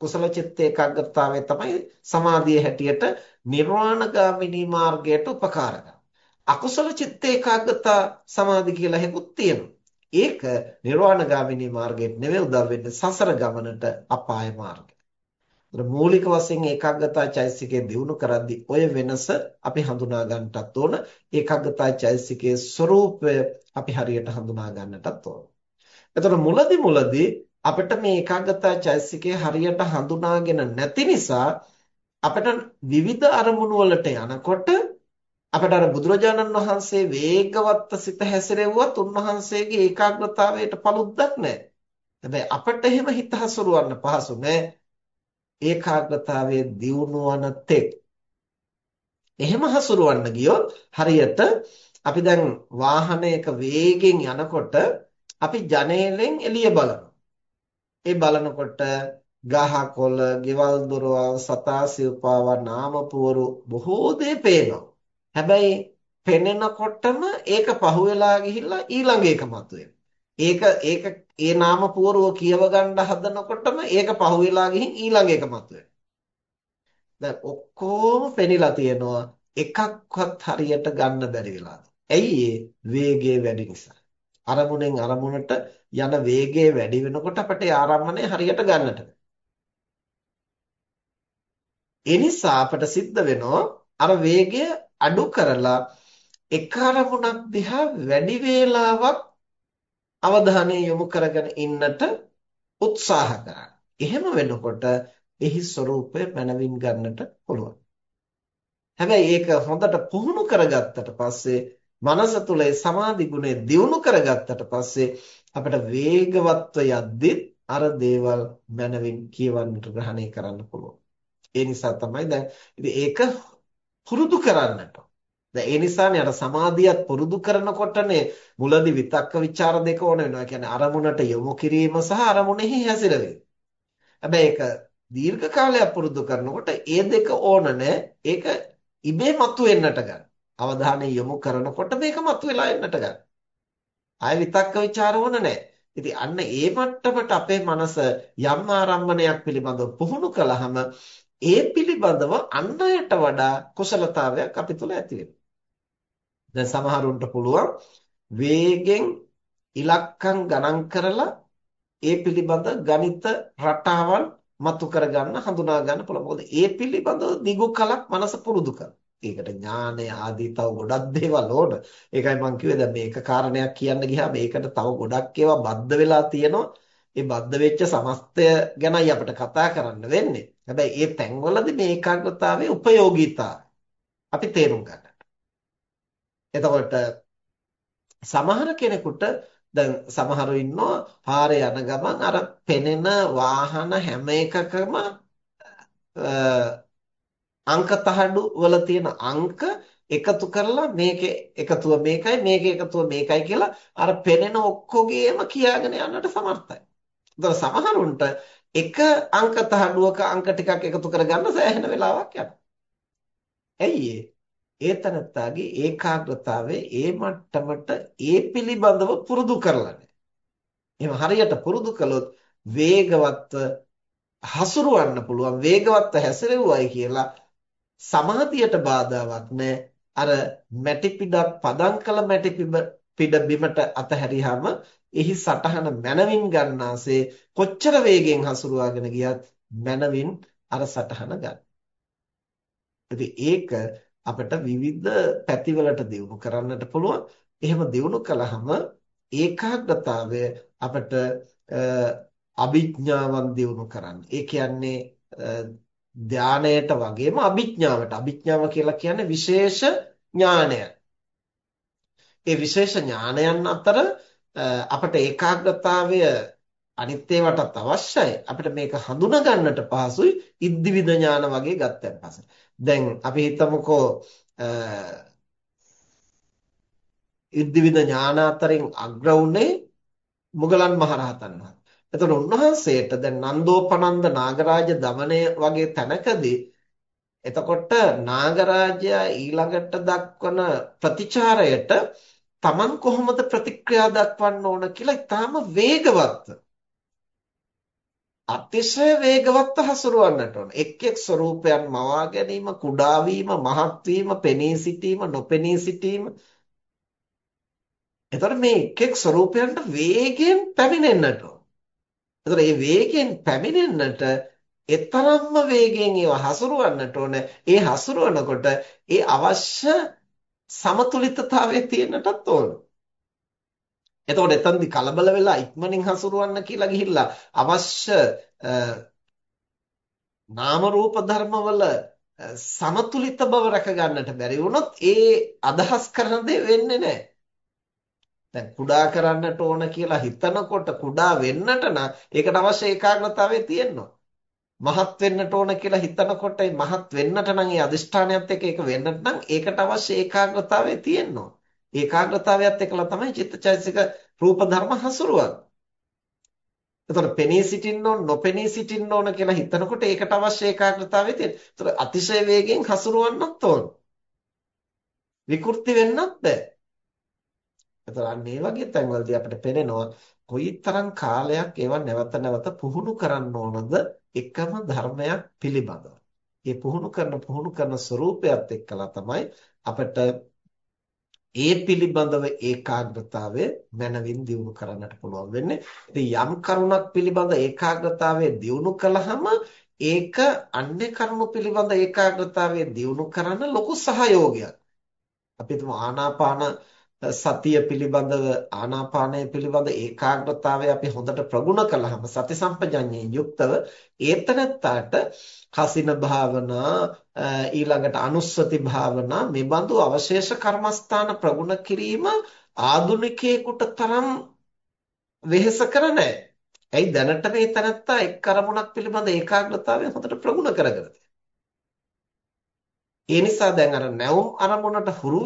Speaker 1: කුසල චිත්ත ඒකග්ගතාවය තමයි සමාධිය හැටියට නිර්වාණගාමිනී මාර්ගයට උපකාර කරන්නේ. අකුසල චිත්ත ඒකාග්‍රතා සමාධි කියලා හැකුත් තියෙනවා. ඒක නිර්වාණගාමිනී මාර්ගයට නෙවෙයි උදව් වෙන්නේ සසර ගමනට අපාය මාර්ගය. මූලික වශයෙන් ඒකාග්‍රතා චෛසිකේ දිනු කරද්දී ඔය වෙනස අපි හඳුනා ගන්නටත් ඕන ඒකාග්‍රතා චෛසිකයේ ස්වરૂපය අපි හරියට හඳුනා ගන්නටත් ඕන. එතකොට මුලදි මුලදී අපිට මේ ඒකාග්‍රතා චෛසිකය හරියට හඳුනාගෙන නැති නිසා අපිට විවිධ අරමුණු වලට යනකොට අපිට අර බුදුරජාණන් වහන්සේ වේගවත් සිත හැසිරෙව්වත් උන්වහන්සේගේ ඒකාග්‍රතාවයට paluddක් නැහැ. හැබැයි අපිට එහෙම හිත හසුරවන්න පහසු නැහැ. ඒකාග්‍රතාවයේ දියුණුවන තෙක්. එහෙම හසුරවන්න ගියොත් හරියට අපි දැන් වාහනයක වේගෙන් යනකොට අපි ජනේලෙන් එළිය බලනවා. ඒ බලනකොට ගහ කොළ, ගෙවල් දොරවල්, සතා සිව්පාවා, නාම පුවරු බොහෝ දේ පේනවා. හැබැයි පෙනෙනකොටම ඒක පහුවෙලා ගිහිල්ලා ඊළඟ එක මතුවෙනවා. ඒක ඒක ඒ නාම පුවරුව කියව ගන්න හදනකොටම ඒක පහුවෙලා ගිහින් ඊළඟ එක මතුවෙනවා. දැන් ඔක්කොම පෙනිලා තියෙනවා එකක්වත් හරියට ගන්න බැරි වෙලා. ඇයි වේගය වැඩි නිසා. අරමුණෙන් අරමුණට යන වේගය වැඩි වෙනකොට අපිට ආරම්භණය හරියට ගන්නට. ඒ නිසා අපිට සිද්ධ වෙනවා අර වේගය අඩු කරලා එක අරමුණක් දිහා වැඩි වේලාවක් අවධානය යොමු කරගෙන ඉන්නට උත්සාහ කරන්න. එහෙම වෙනකොට එහි ස්වરૂපය මනවින් ගන්නට පුළුවන්. හැබැයි ඒක හොඳට පුහුණු කරගත්තට පස්සේ මනස තුල සමාධි ගුණය දියුණු කරගත්තට පස්සේ අපිට වේගවත්ව යද්දි අර දේවල් මනවින් කියවන්නට ග්‍රහණය කරන්න පුළුවන්. ඒ නිසා තමයි දැන් ඉතින් ඒක පුරුදු කරන්නට. දැන් ඒ නිසානේ අර සමාධියත් පුරුදු කරනකොටනේ මුලදී විතක්ක ਵਿਚාර දෙක ඕන වෙනවා. කියන්නේ අරමුණට යොමු කිරීම සහ අරමුණෙහි හැසිරවීම. හැබැයි ඒක දීර්ඝ කාලයක් පුරුදු කරනකොට ඒ දෙක ඕන ඒක ඉබේ මතුවෙන්නට ගන්න. අවධානය යොමු කරනකොට මේක මතුවලා එන්නට ගන්න. ආය විතක්ක ਵਿਚාර ඕන නැහැ. ඉතින් අන්න ඒ මට්ටමට අපේ මනස යම් ආරම්මණයක් පිළිබඳව පුහුණු කළාම ඒ පිළිබඳව අන් අයට වඩා කුසලතාවයක් අපි තුල ඇති වෙනවා. දැන් සමහරුන්ට පුළුවන් වේගෙන් ඉලක්කම් ගණන් කරලා ඒ පිළිබඳ ගණිත රටාවන් මතු කරගන්න හඳුනා ගන්න පුළුවන්. මොකද ඒ පිළිබඳව දිගු කලක් මනස පුරුදු කරනවා. ඒකට ඥානය ආදී තව ගොඩක් දේවල් ඕන. ඒකයි මම කිව්වේ දැන් මේක කාරණයක් කියන්න ගියාම ඒකට තව ගොඩක් ඒවා බද්ධ වෙලා තියෙනවා. ඒ බද්ධ වෙච්ච සමස්තය ගැනයි අපිට කතා කරන්න වෙන්නේ. හැබැයි මේ තැන්වලදී මේ ඒකාග්‍රතාවයේ ප්‍රයෝගීතාවය අපි තේරුම් ගන්නට. එතකොට සමහර කෙනෙකුට දැන් සමහරු ඉන්නවා පාරේ යන ගමන් අර පෙනෙන වාහන හැම එකකම අංක තහඩු වල තියෙන අංක එකතු කරලා මේකේ එකතුව මේකයි මේකේ එකතුව මේකයි කියලා අර පෙනෙන ඔක්කොගේම කියාගෙන යන්නට සමර්ථයි. ඒතර සමහරුන්ට එක අංක තහඩුවක අංක ටිකක් එකතු කරගන්න සෑහෙන වෙලාවක් යනවා. ඇයි ඒ තනත්තාගේ ඒකාග්‍රතාවය ඒ මට්ටමට ඒ පිළිබඳව පුරුදු කරලා නැහැ. එහෙම හරියට පුරුදු කළොත් වේගවත්ව හසුරවන්න පුළුවන් වේගවත්ව හැසිරෙව්වයි කියලා සමාධියට බාධාවක් නැහැ. අර මැටි පිඩක් පදම් කළ මැටි පිඩ බිමට අතහැරියාම එහි සටහන මනවින් ගන්නාසේ කොච්චර වේගෙන් හසුරුවාගෙන ගියත් මනවින් අර සටහන ගන්න. ඉතින් ඒක අපිට විවිධ පැතිවලට දියුණු කරන්නට පුළුවන්. එහෙම දියුණු කළාම ඒකාග්‍රතාවය අපිට අභිඥාවන් දියුණු කරන්න. ඒ කියන්නේ ධානයට වගේම අභිඥාවට. අභිඥාව කියලා කියන්නේ විශේෂ ඥානය. ඒ විශේෂ ඥානයන් අතර අපට ඒකාග්‍රතාවය අනිත් ඒවාටත් අවශ්‍යයි. අපිට මේක හඳුනා ගන්නට පහසුයි ඉද්ධිවිද ඥාන වගේ ගත්තන් පස්සේ. දැන් අපි හිතමුකෝ ඉද්ධිවිද ඥාන අතරින් අග්‍ර උනේ මුගලන් මහරහතන් වහන්සේ. එතකොට උන්වහන්සේට දැන් නන්දෝපනන්ද නාගරාජ දමනය වගේ තැනකදී එතකොට නාගරාජයා ඊළඟට දක්වන ප්‍රතිචාරයට Taman කොහොමද ප්‍රතික්‍රියා දක්වන්න ඕන කියලා ඉතාම වේගවත්ව අතිශය වේගවත්ව හසුරවන්නට ඕන. එක් එක් ස්වરૂපයන් මවා ගැනීම, කුඩා වීම, මහත් වීම, පෙනී සිටීම, නොපෙනී සිටීම. එතකොට මේ එක් එක් ස්වરૂපයන්ට වේගයෙන් පැමිණෙන්නට ඕන. එතකොට මේ වේගයෙන් පැමිණෙන්නට එතරම්ම වේගයෙන් ඒව හසුරවන්නට ඕන. ඒ හසුරවනකොට ඒ අවශ්‍ය සමතුලිතතාවයේ තියෙන්නටත් ඕන. එතකොට එතනදි කලබල වෙලා ඉක්මනින් හසුරවන්න කියලා ගිහිල්ලා අවශ්‍ය නාම රූප ධර්මවල සමතුලිත බව රැක ගන්නට බැරි වුණොත් ඒ අදහස් කරන දේ වෙන්නේ නැහැ. දැන් කුඩා කරන්නට ඕන කියලා හිතනකොට කුඩා වෙන්නට නම් ඒකට අවශ්‍ය ඒකාග්‍රතාවය තියෙනවා. මහත් වෙන්නට ඕන කියලා හිතනකොට මහත් වෙන්නට නම් ඒ අදිෂ්ඨානයත් එක්ක ඒක වෙන්නට නම් ඒකට අවශ්‍ය ඒකාග්‍රතාවය තියෙනවා. ඒකාග්‍රතාවයත් එක්කලා තමයි චිත්තචෛතසික රූප ධර්ම හසුරුවන්නේ. එතකොට පෙනී සිටින්න ඕන නොපෙනී සිටින්න ඕන කියලා හිතනකොට ඒකට අවශ්‍ය ඒකාග්‍රතාවය තියෙනවා. එතකොට අතිශය වේගයෙන් හසුරවන්නත් ඕන. විකෘති වෙන්නත් බෑ. එතකොට අන්න ඒ වගේ තැන්වලදී අපිට පේනවා කොයිතරම් කාලයක් ඒවා නැවත නැවත පුහුණු කරන්න ඕනද එකම ධර්මයක් පිළිබඳව. මේ පුහුණු කරන පුහුණු කරන ස්වરૂපයත් එක්කලා තමයි අපිට ඒ පිළිබඳව ඒකාග්‍රතාවය මනවින් දියුණු කරන්නට පුළුවන් වෙන්නේ. ඉතින් යම් කරුණක් පිළිබඳ ඒකාග්‍රතාවය දියුණු කළාම ඒක අන්‍ය කරුණු පිළිබඳ ඒකාග්‍රතාවය දියුණු කරන්න ලොකු සහයෝගයක්. අපි තුමු ආනාපාන සතිය පිළිබඳව ආනාපානය පිළිබඳ ඒකාග්‍රතාවය අපි හොඳට ප්‍රගුණ කළාම සති සම්පජඤ්ඤයෙන් යුක්තව ඒතනත්තාට කසින භාවනා ඊළඟට අනුස්සති භාවනා මේ බඳු අවශේෂ කර්මස්ථාන ප්‍රගුණ කිරීම ආදුනිකයෙකුට තරම් වෙහෙස කර නැහැ. ඇයි දැනට මේ තනත්තා එක් කරමුණක් පිළිබඳ ඒකාග්‍රතාවය හොඳට ප්‍රගුණ කරගෙන ඒ නිසා දැන් අර නැවුම් අරමුණට හුරු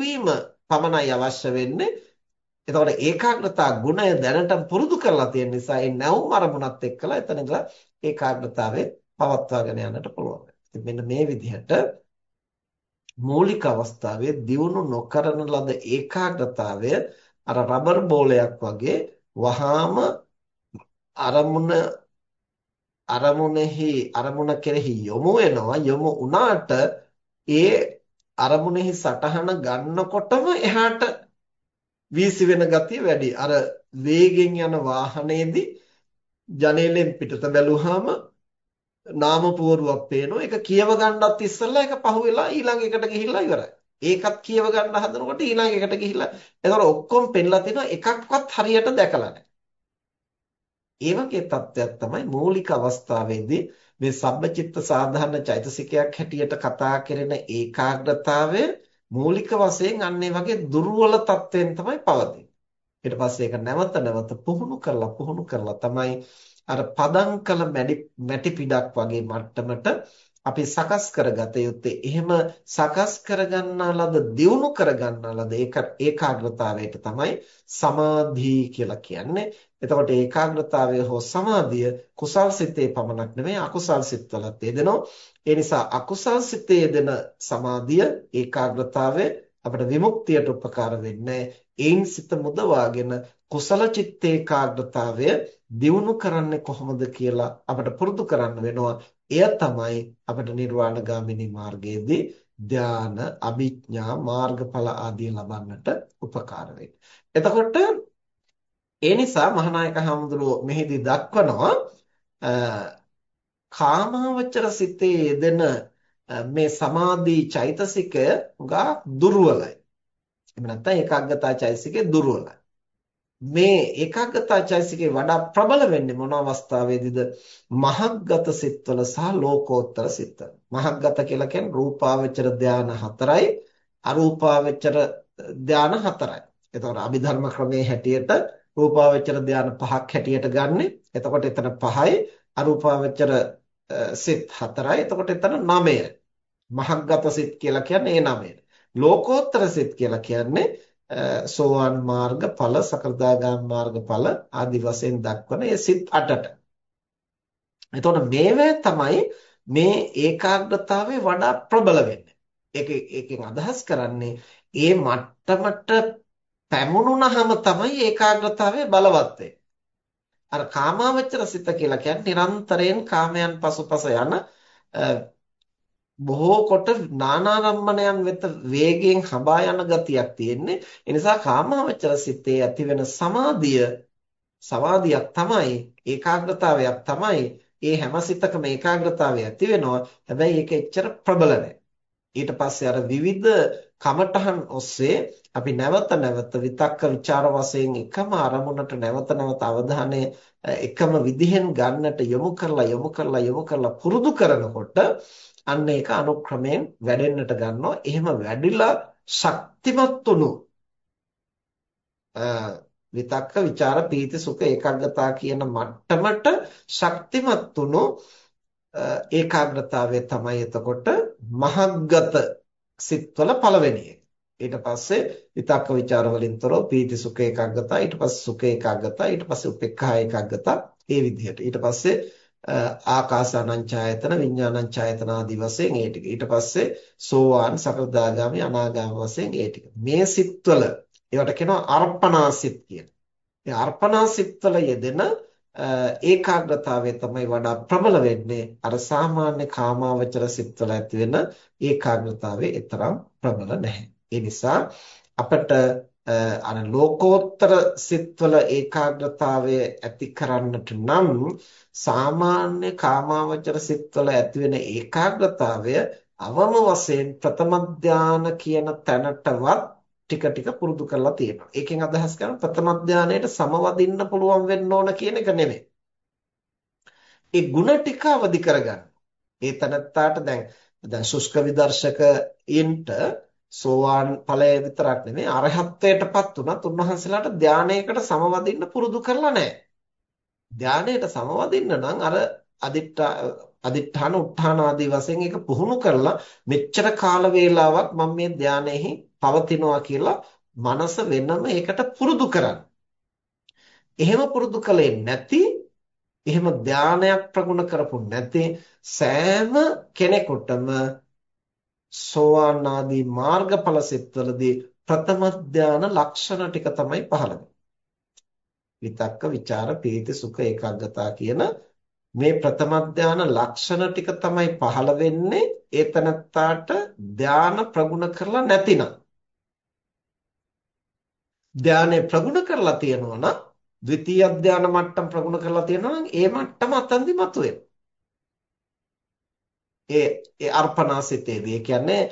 Speaker 1: පමණයි අවශ්‍ය වෙන්නේ. එතකොට ඒකාග්‍රතා ගුණය දැනට පුරුදු කරලා තියෙන නිසා ඒ නැවුම් අරමුණත් එක්කලා එතන ඉඳලා ඒකාග්‍රතාවය පවත්වාගෙන යන්නට පුළුවන්. ඉතින් මෙන්න මේ විදිහට මූලික අවස්ථාවේ දියුණු නොකරන ලද ඒකාග්‍රතාවය අර රබර් බෝලයක් වගේ වහාම අරමුණ අරමුණෙහි අරමුණ කෙරෙහි යොමු වෙනවා යොමු වුණාට ඒ අරමුණෙහි සටහන ගන්නකොටම එහාට වීසි වෙන ගතිය වැඩි. අර වේගෙන් යන වාහනේදී ජනේලෙන් පිටත බැලුවාම නාම පුවරුවක් පේනවා. ඒක කියව ගන්නත් ඉස්සෙල්ලා ඒක පහුවෙලා ඊළඟ එකට ගිහිල්ලා ඉවරයි. ඒකත් කියව ගන්න හදනකොට ඊළඟ එකට ගිහිල්ලා එතකොට ඔක්කොම පෙන්ලා තිනවා එකක්වත් හරියට දැකලා නැහැ. ඒ වගේ තත්ත්වයක් තමයි මූලික අවස්ථාවේදී මේ සබ්බචිත්ත සාධාරණ චෛතසිකයක් හැටියට කතා කරන ඒකාග්‍රතාවය මූලික වශයෙන් අන්න වගේ දුර්වල තත්ත්වයෙන් තමයි පවතින්නේ. ඊට පස්සේ ඒක නැවත නැවත පුහුණු කරලා පුහුණු කරලා තමයි අර පදං කළ මැටි පිටක් වගේ මට්ටමට අපි සකස් කරගත යුත්තේ. එහෙම සකස් කරගන්නා ලද දියුණු කරගන්නා ලද ඒක ඒකාග්‍රතාවයට තමයි සමාධි කියලා කියන්නේ. එතකොට ඒකාග්‍රතාවය හෝ සමාධිය කුසල් සිතේ පමණක් නෙමෙයි අකුසල් සිත්වලත් යෙදෙනවා. ඒ නිසා අකුසල් සිතේ යෙදෙන සමාධිය ඒකාග්‍රතාවය අපට විමුක්තියට උපකාර වෙන්නේ. ඒන් සිත මුදවාගෙන කුසල චිත්ත ඒකාග්‍රතාවය දියුණු කරන්නේ කොහොමද කියලා අපට පුරුදු කරන්න වෙනවා. එය තමයි අපට නිර්වාණගාමිනී මාර්ගයේදී ධාන, අභිඥා, මාර්ගඵල ආදී ලබන්නට උපකාර එතකොට ඒ නිසා මහානායක හඳුරෝ මෙහිදී දක්වනවා කාමාවචර සිතේ යෙදෙන මේ සමාධි චෛතසිකය උගා දුර්වලයි. එහෙම නැත්නම් ඒකාග්‍රතා චෛතසිකය දුර්වලයි. මේ ඒකාග්‍රතා චෛතසිකේ වඩා ප්‍රබල වෙන්නේ මොන අවස්ථාවේදීද? මහග්ගත සිත්වල සහ ලෝකෝත්තර සිත්වල. මහග්ගත කියලා කියන්නේ රූපාවචර ධාන හතරයි, අරූපාවචර ධාන හතරයි. එතකොට අභිධර්ම ක්‍රමයේ හැටියට රූපාවචර ධාන පහක් හැටියට ගන්නෙ. එතකොට එතන පහයි, අරූපාවචර සිත් හතරයි. එතකොට එතන 9යි. මහග්ගත සිත් කියලා කියන්නේ ඒ 9යි. ලෝකෝත්තර සිත් කියලා කියන්නේ සෝවාන් මාර්ග ඵල සකෘදාගාම මාර්ග ඵල ආදි වශයෙන් දක්වන ඒ සිත් 8ට. එතකොට මේවැ තමයි මේ ඒකාග්‍රතාවය වඩා ප්‍රබල වෙන්නේ. ඒක ඒකෙන් අදහස් කරන්නේ ඒ මට්ටමට පැමුණුනහම තමයි ඒකාග්‍රතාවය බලවත් අර කාමාවචර සිත කියලා කියන්නේ නිරන්තරයෙන් කාමයන් පසුපස යන බොහෝ කොට නානාරම්මණයන් වෙත වේගයෙන් හඹා යන ගතියක් තියෙන්නේ. ඒ නිසා කාමාවචර සිතේ ඇතිවෙන සමාධිය සමාධියක් තමයි ඒකාග්‍රතාවයක් තමයි ඒ හැම සිතකම ඒකාග්‍රතාවය ඇති වෙනවා. හැබැයි ඒක එච්චර ප්‍රබල නැහැ. ඊට පස්සේ අර විවිධ කමඨහන් ඔස්සේ අපි නැවත නැවත විතක්ක ਵਿਚාර වශයෙන් එකම අරමුණට නැවත නැවත අවධානය එකම විදිහෙන් ගන්නට යොමු කරලා යොමු කරලා යොමු කරලා පුරුදු කරනකොට අන්න ඒක අනුක්‍රමයෙන් වැඩෙන්නට ගන්නවා. එහෙම වැඩිලා ශක්තිමත් උණු විතක්ක ਵਿਚාර පීති සුඛ ඒකාග්‍රතාව කියන මට්ටමට ශක්තිමත් උණු ඒකාග්‍රතාවය තමයි එතකොට මහග්ගත සිත්වල පළවෙනි එක. ඊට පස්සේ විතක්ක ਵਿਚාර වලින් තොරව පීති සුඛ ඒකාග්‍රතාව ඊට පස්සේ සුඛ ඒකාග්‍රතාව ඊට පස්සේ උපේක්ඛා ඒකාග්‍රතාව ඒ විදිහට. ඊට පස්සේ ආකාසානංචායතන විඥානංචායතන ආදී වශයෙන් ඒ ටික. ඊට පස්සේ සෝවාන් සකදාගාමි අනාගාමි වශයෙන් ඒ ටික. මේ සිත්වල ඒවට කියනවා අර්පණාසිත කියලා. මේ අර්පණාසිතවල යෙදෙන ඒකාග්‍රතාවය තමයි වඩා ප්‍රබල වෙන්නේ අර සාමාන්‍ය කාමාවචර සිත්වල ඇති වෙන ඒකාග්‍රතාවයේ තරම් ප්‍රබල නැහැ. ඒ නිසා අපිට අර ලෝකෝත්තර සිත්වල ඒකාග්‍රතාවය ඇති කරන්නට නම් සාමාන්‍ය කාමාවචර සිත්වල ඇති වෙන ඒකාග්‍රතාවය අවම වශයෙන් ප්‍රථම ධාන කියන තැනටවත් ටික ටික පුරුදු කරලා තියෙනවා. ඒකෙන් අදහස් කරන්නේ ප්‍රථම ධානයට සමවදින්න පුළුවන් වෙන්න ඕන කියන එක නෙමෙයි. ඒ ಗುಣ ටික අවදි කරගන්න. ඒ තනත්තාට දැන් දැන් ශුෂ්ක විදර්ශකයින්ට සෝවාන් ඵලය විතරක් නෙමෙයි අරහත්ත්වයටපත් උනත් උන්වහන්සේලාට ධානයකට සමවදින්න පුරුදු කරලා නැහැ. ධානයට සමවදින්න නම් අර අදිත්‍ඨා අදිත්‍ඨාන උත්ථාන ආදී වශයෙන් ඒක පුහුණු කරලා මෙච්චර කාල වේලාවක් මම මේ ධානයෙහි පවතිනවා කියලා මනස වෙනම ඒකට පුරුදු කරන්න. එහෙම පුරුදු කලේ නැති එහෙම ධානයක් ප්‍රගුණ කරපු නැති සෑම කෙනෙකුටම සෝවාන් ආදී මාර්ගඵල සිත්වලදී ප්‍රථම ධාන ලක්ෂණ ටික තමයි පහළ විතක්ක ਵਿਚාර පීති සුඛ ඒකාග්‍රතාව කියන මේ ප්‍රථම ධාන ලක්ෂණ ටික තමයි පහළ වෙන්නේ. ඒතනත්තාට ධාන ප්‍රගුණ කරලා නැතිනම්. ධානය ප්‍රගුණ කරලා තියෙනවා නම් ද්විතීය ධාන මට්ටම් ප්‍රගුණ කරලා තියෙනවා නම් ඒ මට්ටම අතන්දි මතුවෙනවා ඒ ඒ අර්පණාසිතේදී ඒ කියන්නේ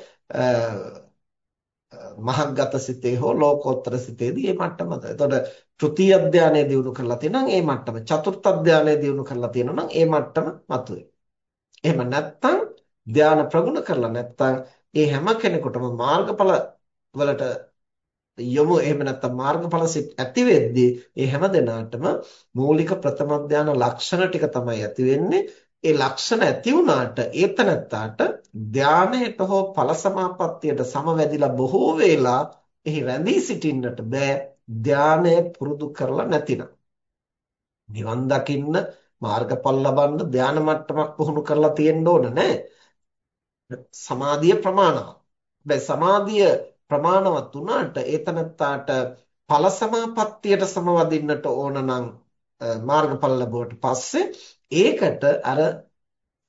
Speaker 1: මහග්ගත සිතේ හෝ ලෝකෝත්තර සිතේදී මේ මට්ටම තමයි. එතකොට තෘතීය ධානය දිනු කරලා තියෙනවා නම් ඒ මට්ටම. චතුර්ථ ධානය දිනු කරලා තියෙනවා නම් ඒ මට්ටම මතුවේ. එහෙම නැත්නම් ධාන ප්‍රගුණ කරලා නැත්නම් ඒ හැම කෙනෙකුටම මාර්ගඵල වලට යොමු එහෙම නැත්නම් මාර්ගඵල සිත් ඇති වෙද්දී ඒ හැම දිනාටම මූලික ප්‍රථම ධාන ලක්ෂණ ටික තමයි ඇති වෙන්නේ. ඒ ලක්ෂණ ඇති වුණාට ඒතනත්තාට ධානයට හෝ ඵල සමාපත්තියට සමවැදිලා බොහෝ වේලා එහි රැඳී සිටින්නට බෑ. ධානය පුරුදු කරලා නැතිනම්. නිවන් දකින්න මාර්ගඵල ලබන්න ධාන මට්ටමක් පුහුණු කරලා තියෙන්න ඕන නෑ. සමාධිය ප්‍රමාණවත්. හැබැයි සමාධිය ප්‍රමාණවත් වුණාට ඒතනත්තාට ඵල සමාපත්තියට සමවදින්නට ඕන නම් මාර්ගඵල ලැබුවට පස්සේ ඒකට අර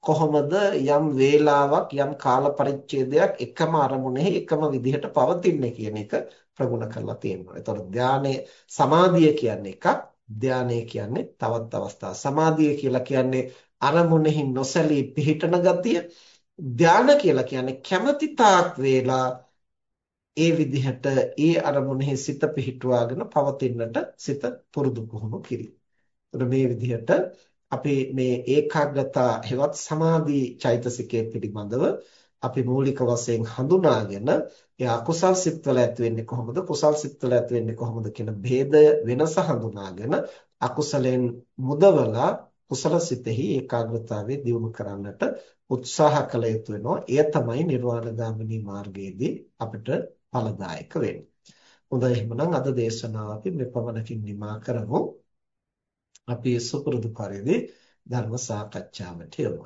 Speaker 1: කොහොමද යම් වේලාවක් යම් කාල පරිච්ඡේදයක් එකම අරමුණෙහි එකම විදිහට පවතින්නේ කියන එක ප්‍රගුණ කරලා තියෙනවා. ඒතකොට ධානයේ සමාධිය කියන්නේ එකක් ධානය කියන්නේ තවත් අවස්ථාවක්. සමාධිය කියලා කියන්නේ අරමුණෙහි නොසැලී පිහිටන ගතිය. ධාන කියලා කියන්නේ කැමැති තාක් වේලා ඒ විදිහට ඒ අරමුණෙහි සිත පිහිටුවාගෙන පවතින්නට සිත පුරුදු පුහුණු කිරීම. මේ විදිහට අපි මේ ඒකාග්‍රතා හෙවත් සමාධි චෛතසිකයේ පිළිබඳව අපි මූලික වශයෙන් හඳුනාගෙන ඒ අකුසල් සිත්වල ඇති වෙන්නේ කොහොමද කුසල් සිත්වල ඇති වෙන්නේ කොහොමද කියන ભેදය වෙනස හඳුනාගෙන අකුසලෙන් මුදවලා කුසල සිතෙහි ඒකාග්‍රතාවය දියුණු කරන්නට උත්සාහ කළ යුතු වෙනවා. එය තමයි නිර්වාණ ගාමිනී මාර්ගයේදී අපිට ඵලදායක වෙන්නේ. හොඳයි එහෙනම් අද දේශනාව අපි මෙපමණකින් නිමා කරමු. අපි සුපුරුදු පරිදි ධර්ම සාකච්ඡාවට යොමු